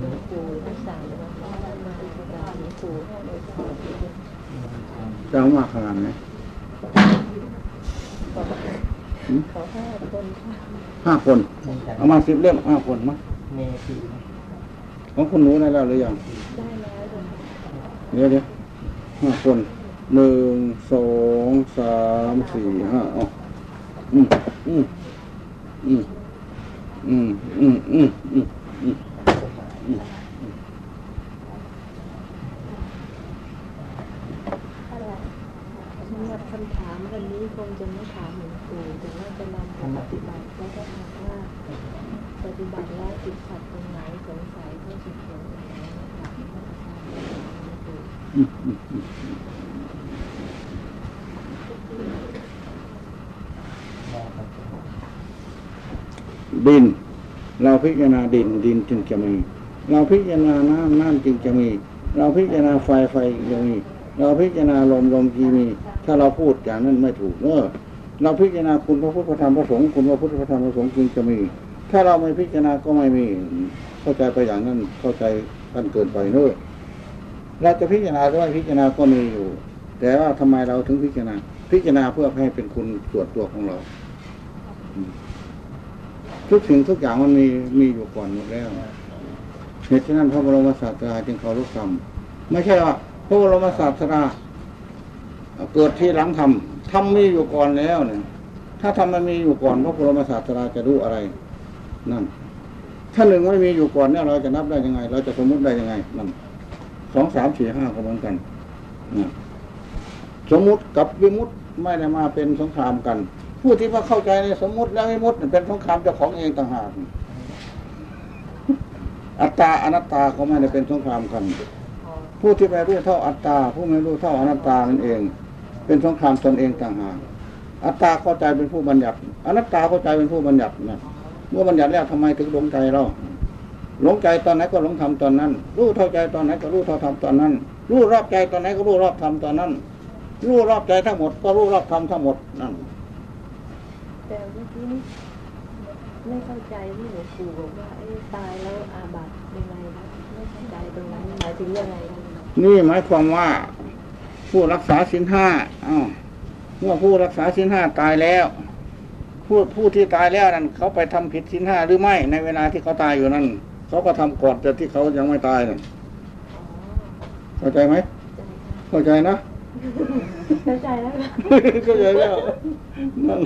หลวงปู่ทั้งสามวันที่ท่านมาประกาศหลวงปู่ให้เลยขอที่ๆจะเอามากขนาดไหนขอขอห้าคนค่ะห้าคน เอามาสิบเล่มห้าคนมั้งเมปี ของคุณหนูได้แล้วหรือยังได้แล้วเลยค่ะเดี๋ยวเดี๋ยวห้าคนหนึ่งสองสามสี่ห้าอ๋ออืมอืมอืมอืมอืมอืมอืมอืมอืมอะไรสำหรับคำถามวันนี้คงจะไม่ถามหลวงปู่แต่ว่าจะนำไปปฏิบัติแล้วก็ถามว่า ปฏิบัติแล้วติดขัดตรงไหนสงสัยก็สุดเขียนตรงไหนนะคะดิน เราพิจารณาดินดินจึงจะมี เราพิจารณาน้ำน้ำจึงจะมี เราพิจารณาไฟไฟจึงมี เราพิจารณาลมลมจึงมี ถ้าเราพูดอย่างนั้นไม่ถูกเนอเราพิจารณาคุณพระพุทธพระธรรมพระสงฆ์คุณพระพุทธพระธรรมพระสงฆ์จึงจะมี ถ้าเราไม่พิจารณาก็ไม่มีเข้าใจไปอย่างนั้นเข้าใจกันเกินไปเนอะเราจะพิจารณาหรือไม่พิจารณาก็มีอยู่ แต่ว่าทำไมเราถึงพิจารณา พิจารณาเพื่อให้เป็นคุณส่วนตัวของเรา ทุกสิ่งทุกอย่างมันมีมีอยู่ก่อนหมดแล้วเหตุฉะนั้นพระบรมศาสดาจึงเคารพธรรมไม่ใช่ว่าพระบรมศาสดาเกิดที่หลังธรรมธรรมมีอยู่ก่อนแล้วเนี่ยถ้าธรรมมันมีอยู่ก่อนพระบรมศาสดาจะรู้อะไร นั่น ถ้าหนึ่งไม่มีอยู่ก่อนเนี่ยเราจะนับได้ยังไง เราจะสมมติได้ยังไงนั่นสองสามสี่ห้าก็เหมือนกันนะสมมุติกับวิมุติไม่ได้มาเป็นสงครามกัน ผู้ที่มาเข้าใจในสมมุติและวิมุติเป็นสงครามเจ้าของเองต่างหากอัตตาอนัตตาเขาไม่ได้เป็นสงครามกัน ผู้ที่ไม่รู้เท่าอัตตา ผู้ไม่รู้เท่าอนัตตานั่นเอง เป็นสงครามตนเองต่างหากอัตตาเข้าใจเป็นผู้บัญญัติ อนัตตาเข้าใจเป็นผู้บัญญัตินะ เมื่อบัญญัติแล้วทำไมถึงหลงใจเราหลงใจตอนไหนก็หลงทำตอนนั้น รู้เท่าใจตอนไหนก็รู้เท่าทำตอนนั้น รู้รอบใจตอนไหนก็รู้รอบทำตอนนั้น รู้รอบใจทั้งหมด ก็รู้รอบทำทั้งหมดนั่นแต่เมื่อกี้นี่ไม่เข้าใจที่หลวงปู่บอกว่าเอ้ยตายแล้วอาบัติยังไงนะไม่เข้าใจตรงนั้นหมายถึงยังไงนะนี่หมายความว่า ผู้รักษาสินห้าอ้าวเมื่อผู้รักษาสินห้าตายแล้ว ผู้ผู้ที่ตายแล้วนั้นเขาไปทำผิดสินห้าหรือไม่ในเวลาที่เขาตายอยู่นั้นเขาก็ทำก่อนแต่ที่เขายังไม่ตายนั่นเข้าใจไหมเข้าใจนะเข้าใจแล้วค่ะเข้าใจแล้วนั่น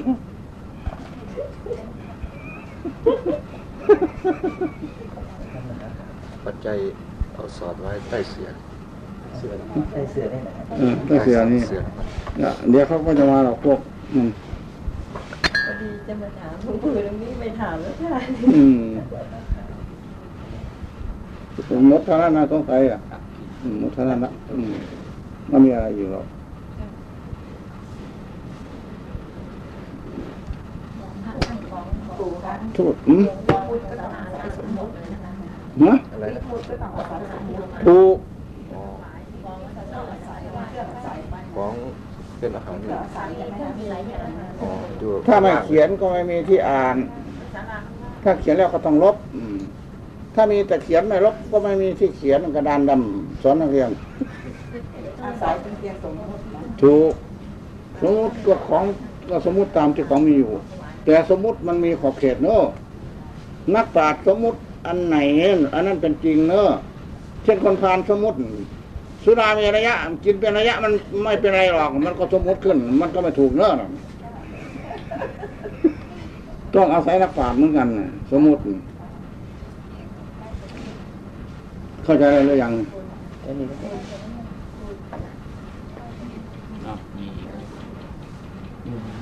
ปัจจัยเอาสอดไว้ใต้เสียงเออถ้าเสียนี่เสียงเนี่ยเดี๋ยวเขาก็จะมาหรอกพวกอืม พอดีจะมาถามหลวงปู่ตรงนี้ไม่ถามแล้วค่ะอืมผมหมดเท่านั้นนะสงสัยอะอืมหมดเท่านั้นละอืมไม่มีอะไรอยู่หรอกปู่คะโทษอืมพูดก็ต้องอาศัยสมมตินะคะฮะอะไรนะพูดก็ต้องอาศัยสมมติถูกอ๋ออาศัยว่า เรื่องอาศัยไปของเป็นอาหารเรื่องอาศัยกันนะคะมีหลายอย่างอ๋ออยู่ถ้าไม่เขียนก็ไม่มีที่อ่าน ถ้าเขียนแล้วก็ต้องลบอืมถ้ามีแต่เขียนไม่ลบก็ไม่มีที่เขียนกระดานดำสอนนักเรียนอาศัยเป็นเพียงสมมตินะถูกสมมติก็ของก็สมมติตามที่ของมีอยู่ แต่สมมติมันมีขอบเขตเนอะนักปราชญ์สมมติอันไหน อันนั้นเป็นจริงเนอะเช่นคนพาลสมมติ สุรามีระยะ กินเป็นระยะมันไม่เป็นไรหรอก มันก็สมมติขึ้น มันก็ไม่ถูกเนอะน่ะต้องอาศัยนักปราชญ์เหมือนกันน่ะสมมติ เข้าใจอะไรหรือยังอ้าวมีอีกอืม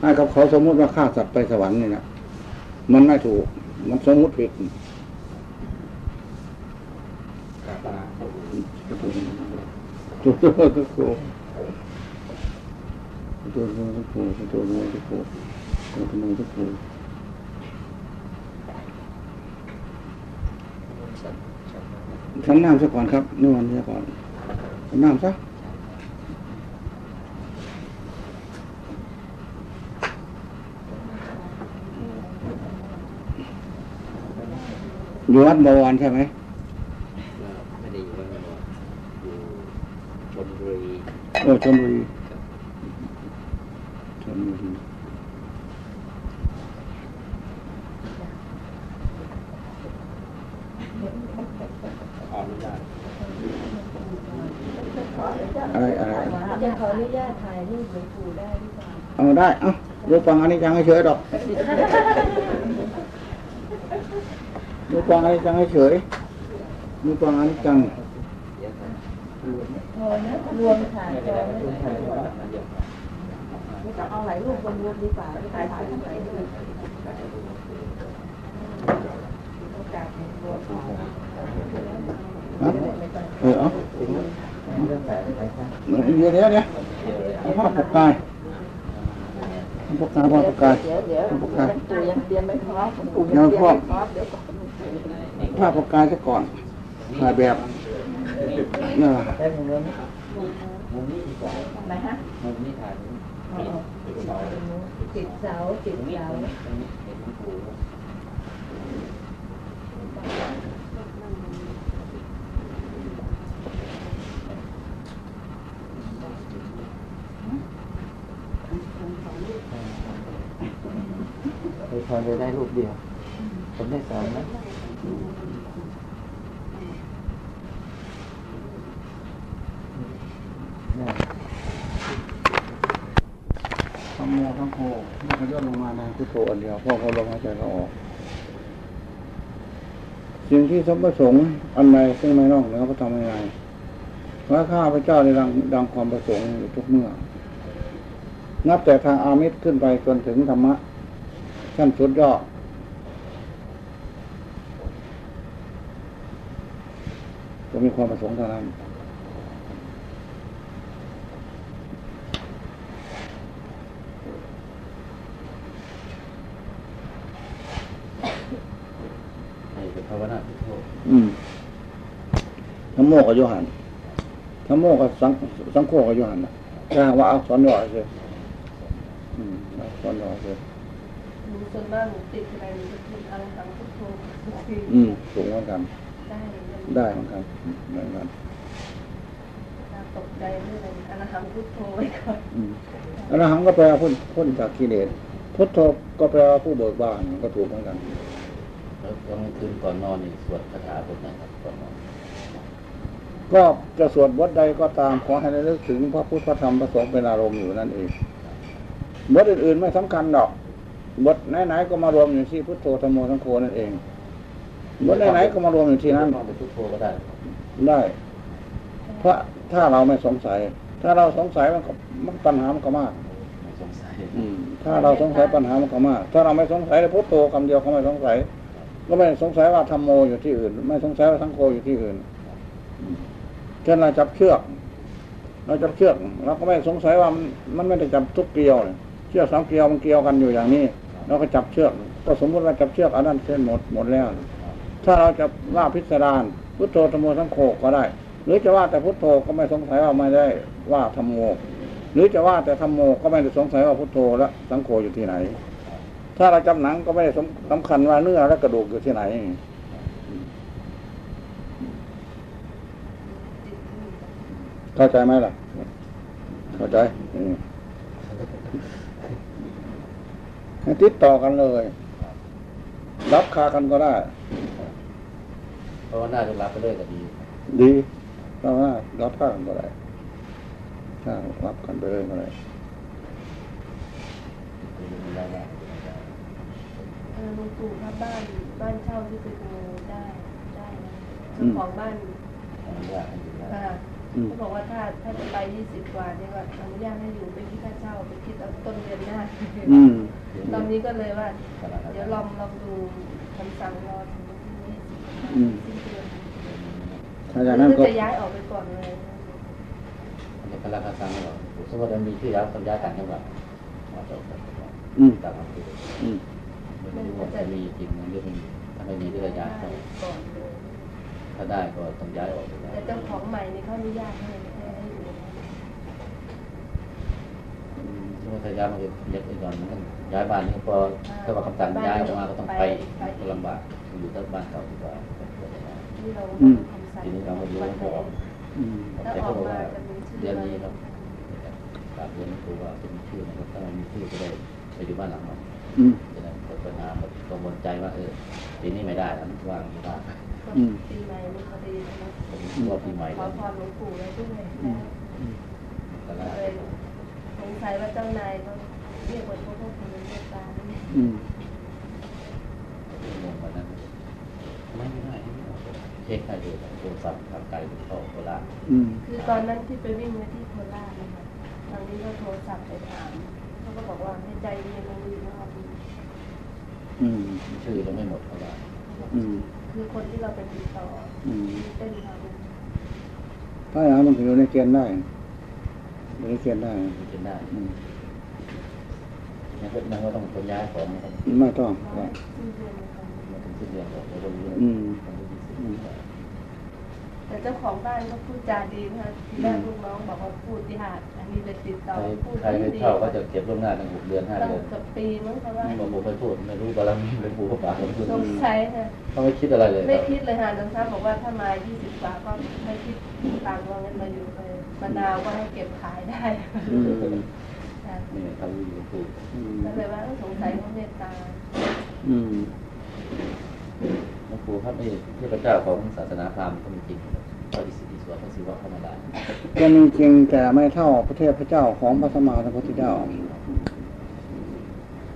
ให้กับเขาสมมติว่าฆ่าสัตว์ไปสวรรค์นี่นะมันไม่ถูก มันสมมติผิดถูกตัวทุกครูตัวทุกครูตัวทุกครูตัวทุกครูตัวทุกครูสัตว์สัตว์ฉันน้ำซะก่อนครับนวลซะก่อนฉันน้ำซะ อยู่วัดบวรใช่ไหมไม่ได้อยู่บ้านนอนอยู่ชนบุรีโอ้ชนบุรีชนบุรีขออนุญาตอะไรอะไรจะขออนุญาตถ่ายรูปหลวงปู่ได้หรือเปล่าเอาได้ เอ้าดูฟังอันนี้จังให้เฉยดอก ดูฟังอันนี้จังให้เฉยดูฟังอันจังเดี๋ยวก่อนพอนะรวมค่ะไม่พเป็นอไรนะทุกท่านมันเยอะไม่ต้องเอาหลายรูปรวมดีกว่าถ่ายถ่ายทั้งหลายรูปโอกาสรวมฮะเออเอาเรื่อเดี๋ยวเดี๋ยวเดี๋ยวเอาภาพปกกายปกกายภาพปกกายเดี๋ยวเดี๋ยวภาพปกกายปู่ยังเตรียมไม่พร้อมยังไม่พร้อมเดี๋ยวก่อน ภาพปกกายซะก่อนถ่ายแบบนี่แหละได้มุมนี้มุมนี้ดีกว่าไหนฮะมุมนี้ถ่ายติดเสาติดเสาติดตรงนี้เสาตรงนี้เห็นปูไปพอจะได้รูปเดียว ผมได้สองนะ ทั้งโมทั้งโคมันก็ย่นลงมาในพุทโธอันเดียวพ่อเขาลมหายใจเขาออก สิ่งที่สมประสงค์อันใดซึ่งไม่นอกเหนือพระธรรมวินัยพระข้าพระเจ้าได้ดังดังความประสงค์อยู่ทุกเมื่อ นับแต่ทางอามิตรขึ้นไปจนถึงธรรมะ ขั้นสุดยอด จะมีความประสงค์เท่านั้นภาวนาพุทโธอืมทั้งโมกับโยหันทั้งโมกับสังสังโฆกับโยหันนะถ้าว่าเอาสอนย่อเลยอืมเอาสอนย่อเลยหนูส่วนมากหนูติดอะไรหนูจะติดอะไรทางพุทโธออืมสูงเหมือนกัน ได้ได้เหมือนกันเหมือนกันตกใจเรื่องอะไรอรหังพุทโธไว้ก่อนอืมอรหังก็แปลว่าพ้นพ้นจากกิเลสพุทโธก็แปลว่าผู้เบิกบานก็ถูกเหมือนกันแล้วตอนกลางคืนก่อนนอนนี่สวดคาถาบทไหนครับก่อนนอนก็จะสวดบทใดก็ตามขอให้ระลึกถึงพระพุทธพระธรรมพระสงฆ์เป็นอารมณ์อยู่นั่นเองบทอื่นๆไม่สำคัญหรอกบทไหนๆก็มารวมอยู่ที่พุทโธธรรมโมทั้งโคนั่นเอง บทไหนๆก็มารวมอยู่ที่นั้นนอนเป็นพุทโธก็ได้ ได้ เพราะถ้าเราไม่สงสัย ถ้าเราสงสัยมันก็มันปัญหามันก็มากไม่สงสัยอืมถ้าเราสงสัยปัญหามันก็มาก ถ้าเราไม่สงสัยในพุทโธคำเดียวเขาไม่สงสัย ก็ไม่สงสัยว่าธรรมโมอยู่ที่อื่น ไม่สงสัยว่าทั้งโคอยู่ที่อื่นอืมเช่นเราจับเชือก เราจับเชือกเราก็ไม่สงสัยว่ามันมันไม่ได้จับทุกเกลียวเนี่ยเชือกสามเกลียวมันเกลียวกันอยู่อย่างนี้ เราก็จับเชือก ก็สมมติว่าจับเชือกอันนั้นเส้นหมดหมดแล้ว ถ้าเราจะว่าพิสดารพุทโธธรรมโมทั้งโคก็ได้ หรือจะว่าแต่พุทโธก็ไม่สงสัยว่าไม่ได้ว่าธรรมโม หรือจะว่าแต่ธรรมโมก็ไม่ได้สงสัยว่าพุทโธและสังโฆอยู่ที่ไหน ถ้าเราจำหนังก็ไม่ได้สำคัญว่าเนื้อและกระดูกอยู่ที่ไหนเข้าใจไหมล่ะ เข้าใจให้ติดต่อกันเลย รับคากันก็ได้ เพราะว่าน่าจะรับไปเรื่อยก็ดี ดีเราว่ารับคากันก็ได้ถ้ารับกันไปเลยก็ได้คือมีรายได้เออหลวงปู่ถ้าบ้านบ้านเช่าที่เป็นงูได้ได้นะเจ้าของบ้านอนุญาตให้อยู่ได้อ่าอืมเขาบอกว่าถ้าถ้าจะไปยี่สิบกว่าเนี่ยว่าอนุญาตให้อยู่ไม่คิดค่าเช่าไปคิดเอาต้นเดือนหน้าอืมตอนนี้ก็เลยว่าตลาดเดี๋ยวลองลองดูคำสั่งรอถึงนี้ อืมถ้าอย่างนั้นก็จะย้ายออกไปก่อนเลยในกระลาคาซังหรอสมมติมันมีชื่อแล้วคนย้ายต่างจังหวัดมาจบกันอืมต่างอำเภออืมไม่รู้ว่าจะมีจริงหรือไม่มีถ้าไม่มีก็จะย้ายก่อนถ้าได้ก็ต้องย้ายออกไปแต่เจ้าของใหม่นี่เขาอนุญาตให้ให้ให้อย้าย้ายมาเยอะไปก่อนมันย้ายบ้านนี่พอถ้าว่าคำสั่งย้ายออกมาก็ต้องไปลำบากอยู่ที่บ้านเก่าดีกว่า ที่เราอืมคำสั่งทีนี้เราไม่รู้ว่าจะออกอืมแต่เขาบอกว่าเดือนนี้ครับกราบเรียนครูว่าเป็นชื่อนะครับถ้ามันมีชื่อก็ได้ไปอยู่บ้านหลังใหม่อืมจะได้เกิดปัญหาแบบกังวลใจว่าเออปีนี้ไม่ได้แล้วว่างไม่ได้อืมปีใหม่นี่พอดีนะผมว่าปีใหม่ขอแล้วพรหลวงปู่แล้วด้วยอืมก็ก็แล้วเลยสงสัยว่าเจ้านายเขาเรียกว่าพวกพวกคนเมตตาเนี่ยอืมงงวันนั้น ไม่ไม่ได้ทคให้เลยโทรศัพท์ทางไกลเข้าโคราชอืมคือตอนนั้นที่ไปวิ่งไว้ที่โคราชนะคะทางนี้ก็โทรศัพท์ไปถามเขาก็บอกว่าให้ใจเย็นลงดีนะครับอืมชื่อยังไม่หมดโคราชอืมคือคนที่เราไปติดต่ออืมที่เต้นทางถ้าอย่างนั้นมันก็อยู่ในเกณฑ์ได้อยู่ในเกณฑ์ได้มีกินได้อืมยังก็ยังก็ต้องคนย้ายของนะครับไม่ต้องสิ้นเดือนนะคะมาถึงสิ้นเดือนก็จะรู้อืมคนที่อืม แต่เจ้าของบ้านก็พูดจาดีนะคะทีแรกลูกน้องบอกว่าพูดที่หาดอันนี้เลยติดต่อใครพูดใครไม่ดีเช่าก็จะเก็บล่วงหน้าตั้งหกเดือนห้าตั้งเดือนเกือบปีมั้งเพราะว่าบอกผมไปพูดไม่รู้บารมีเป็นผู้ปากของคุณสงสัยค่ะเขาไม่คิดอะไรเลย ไม่คิดเลยค่ะน้ำซ้ำบอกว่าถ้ามา20บาทก็ไม่คิดตังค์ว่างั้นมาอยู่เลยมะนาวก็ให้เก็บขายได้อืมค่ะนี่เขาอยู่หลวงปู่อืมก็เลยว่าเออสงสัยเขาเมตตา อืม หลวงปู่ครับนี่เทพเจ้าของศาสนาพราหมณ์ก็มีจริงพระอิศวรสวรพระศิวะธรรมดาก็มีจริงแต่ไม่เท่าพระเทพเจ้าของพระสมมาสัมพุทธเจ้า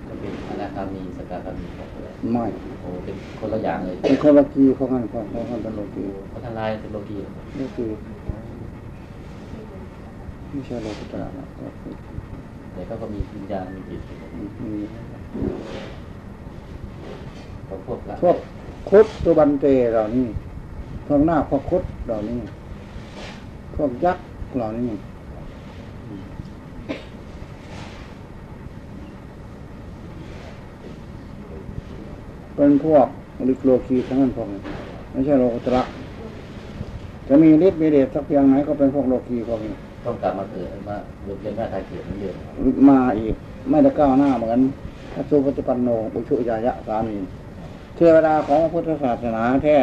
ก็เป็นอนาคามีสกทามีครับไม่โอ้เป็นคนละอย่างเลยเป็นคนละกีของกันของกันเป็นโลกีพัฒนายเป็นโลกีโลกีไม่ใช่โลกุตระนะก็คือแต่เขาก็มีวิญญาณมีจิตมีของพวกละพวก คุดตัวบันเตเหล่านี้พวกหน้าคพวกคุดเหล่านี้ พวกยักษ์เหล่านี้เป็นพวกลิกโลกีทั้งนั้นพวกนี้ไม่ใช่โลกุตระจะมีฤทธิ์มีเดชสักเพียงไหนก็เป็นพวกโลกีพวกนี้ต้องกลับมาเกิดมาเรียนแม่ทายเกียรติเหมือนเดิมมาอีก ไม่ได้ก้าวหน้าเหมือนพระสุปฏิปันโนอุชุยายะสามี เทวดาของพระพุทธศาสนาแท้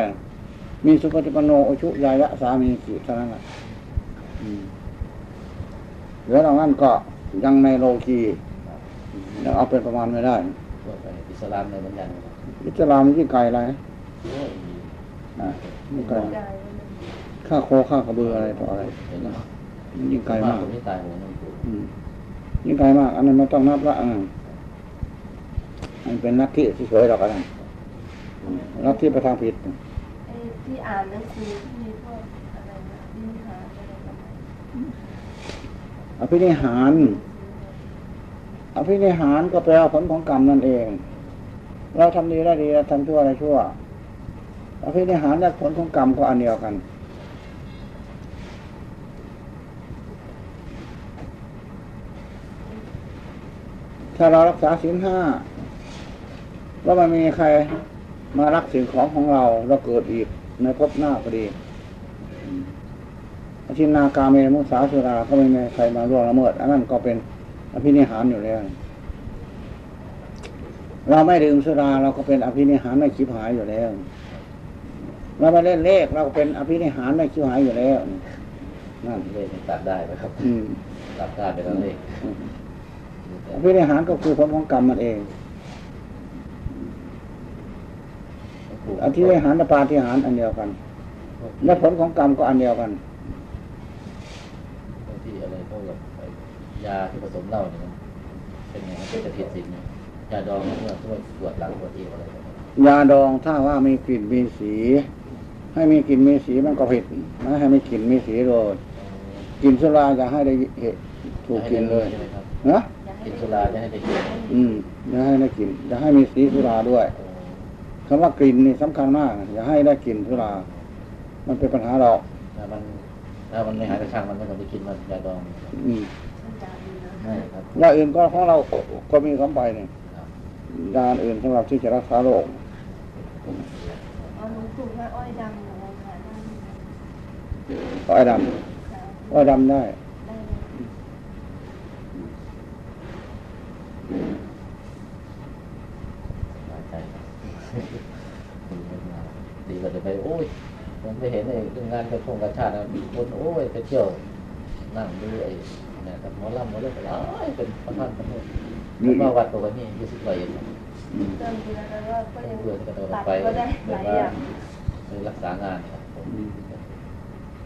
มีสุปฏิปันโนอุชุยายะสามีกี่เท่านั้นแหละอืมเหลือตรงนั้นก็ยังในโลกียังเอาเป็นประมาณไม่ได้พวกไอ้อิสลามในเหมือนกันนะครับอิสลามยิ่งไกลอะไรโอ้ยอ่ายิ่งไกลใจฆ่าโคฆ่ากระเบืออะไรต่ออะไรเห็นไหมยิ่งไกลมากผมไม่ตายผมหลวงปู่อืมยิ่งไกลมาก อันนั้นไม่ต้องนับละอันนั้นมันเป็นนักที่เฉยๆหรอกอันนั้น นักที่ไปทางผิดไอ้ที่อ่านหนังสือที่มีพวกอะไรนะวิหารอะไรประมาณนี้อภินิหารอภินิหารก็แปลว่าผลของกรรมนั่นเอง เราทำดีได้ดีเราทำชั่วได้ชั่วอภินิหารและผลของกรรมก็อันเดียวกันถ้าเรารักษาศีลห้าแล้วมันมีใคร มารักสิ่งของของเราเราเกิดอีกในภพหน้าก็ดีอาชินนากาเมมุสาสุราก็ไม่มีใครมาร่วงละเมิด อันนั้นก็เป็นอภินิหารอยู่แล้ว เราไม่ดื่มสุราเราก็เป็นอภินิหารไม่คิบหายอยู่แล้ว เราไม่เล่นเลขเราก็เป็นอภินิหารไม่คิบหายอยู่แล้วนั่นเลขตัดได้ไหมครับ อืมตัดได้ไปแล้วเลขอภินิหารก็คือผลของกรรมมันเอง อภินิหารและปาฏิหารอันเดียวกัน และผลของกรรมก็อันเดียวกันบางที่อะไรพวกแบบไอ้ยาที่ผสมเหล้าเนี่ยมันเป็นไงมันจะผิดสิ่งเนี่ยยาดองเพื่อช่วยปวดหลังปวดเอวอะไรแบบนี้ยาดองถ้าว่ามีกลิ่นมีสี ให้มีกลิ่นมีสีมันก็ผิดไม่ให้มีกลิ่นมีสีเลยกลิ่นสุราอย่าให้ได้เหตุถูกกลิ่นเลยใช่ไหมครับนะกินสุราจะให้ได้กินอืมอย่าให้ได้กลิ่นอย่าให้มีสีสุราด้วย คำว่ากลิ่นนี่สำคัญมาก อย่าให้ได้กลิ่นสุรา มันเป็นปัญหาหรอกถ้ามันถ้ามันไม่หายกระช่างมันไม่ต้องไปกินมันยาดองอืมท่านจาดีนะไม่ครับยาอื่นก็ของเราก็มีคำไปเนี่ยครับยาอื่นสำหรับที่จะรักษาโรคเอาหลวงปู่ให้อ้อยดำหนูขายได้ไหมคะอ้อยดขายำอ้อยดำได้ ได้ไหม สบายใจครับดีกว่าจะไปโอ้ยผมไปเห็นไอ้เรื่องงานกระทงกระชาตินะมีคนโอ้ยไปเที่ยวนั่งดูไอ้เนี่ยกับหมอลำหมอเล่นกันอ้ายเป็นประธานประเทศผมมาวัดตัวนี้ยี่สิบกว่าเองอืมเริ่มดีแล้วก็ยังเพื่อที่จะตัดไปก็ได้หแบบลายว่าอย่างไปรักษางานครับผม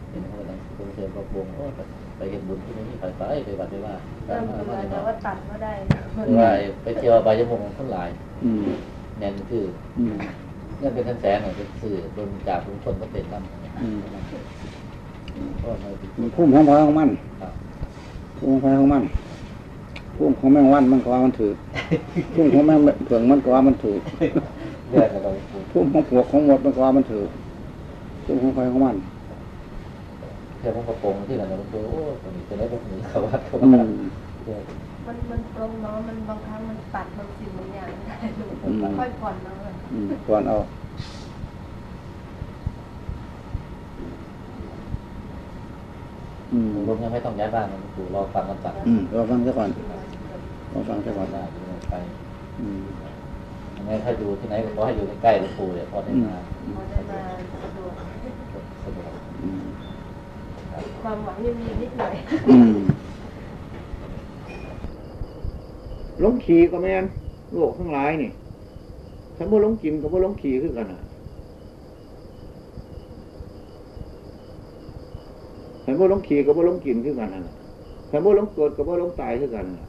เห็นเขากำลังคุณเชิญพระวงโอ้ไปไปเห็นบุญที่นี่ไปไปไปวัดไปว่าเริ่มดีแล้วแต่ว่าตัดก็ได้ไปว่าไปเที่ยวไปยมงคนหลายแน่นคือเงินเป็นแสนๆเนี่ยเป็นสื่อโดนจากลุงชนก็เป็นนั่นอื มก็ไม่ติดมันพุ่มของพระของมันครับพุ่มของพระของมันพุ่มของแมงวันมันก็ว่ามันถือพุ่มของแมงเผืองมันก็ว่ามันถือเรื่องอะไรปูพุ่มของปวกของหมดมันก็ว่ามันถือพุ่มของใครของมันเที่ยวมันกระโปรงที่ไหนนะปูโอ้คนนี้จะได้แบบนี้เขาวัดเขาอืวัดมเที่ยวมันมันตรงเนาะมันบางครั้งมันตัดบางสิ่งบางอย่างไม่ได้ลูกอืมค่อยผ่อนเนาะอืมก่อนเอา อืมลุงยังไม่ต้องย้ายบ้านนะปูรอฟังคำสั่งอืมรอฟังซะก่อนรอฟังซะก่อนได้ไปอืมยังไงถ้าอยู่ที่ไหนก็ขอให้อยู่ใกล้ๆหลวงปู่เนี่ยพอได้มาพอจะมาสะดวกสะดวกอืมความหวังยังมีนิดหน่อยอืมลงขี่ก็แม่นโลกทั้งหลายนี่ถ้าบ่ลงกินก็บ่ลงขี่คือกันน่ะ ขันบ่ลงขี่ก็บ่ลงกินคือกันน่ะขันบ่ลงโกรธก็บ่ลงตายคือกันน่ะ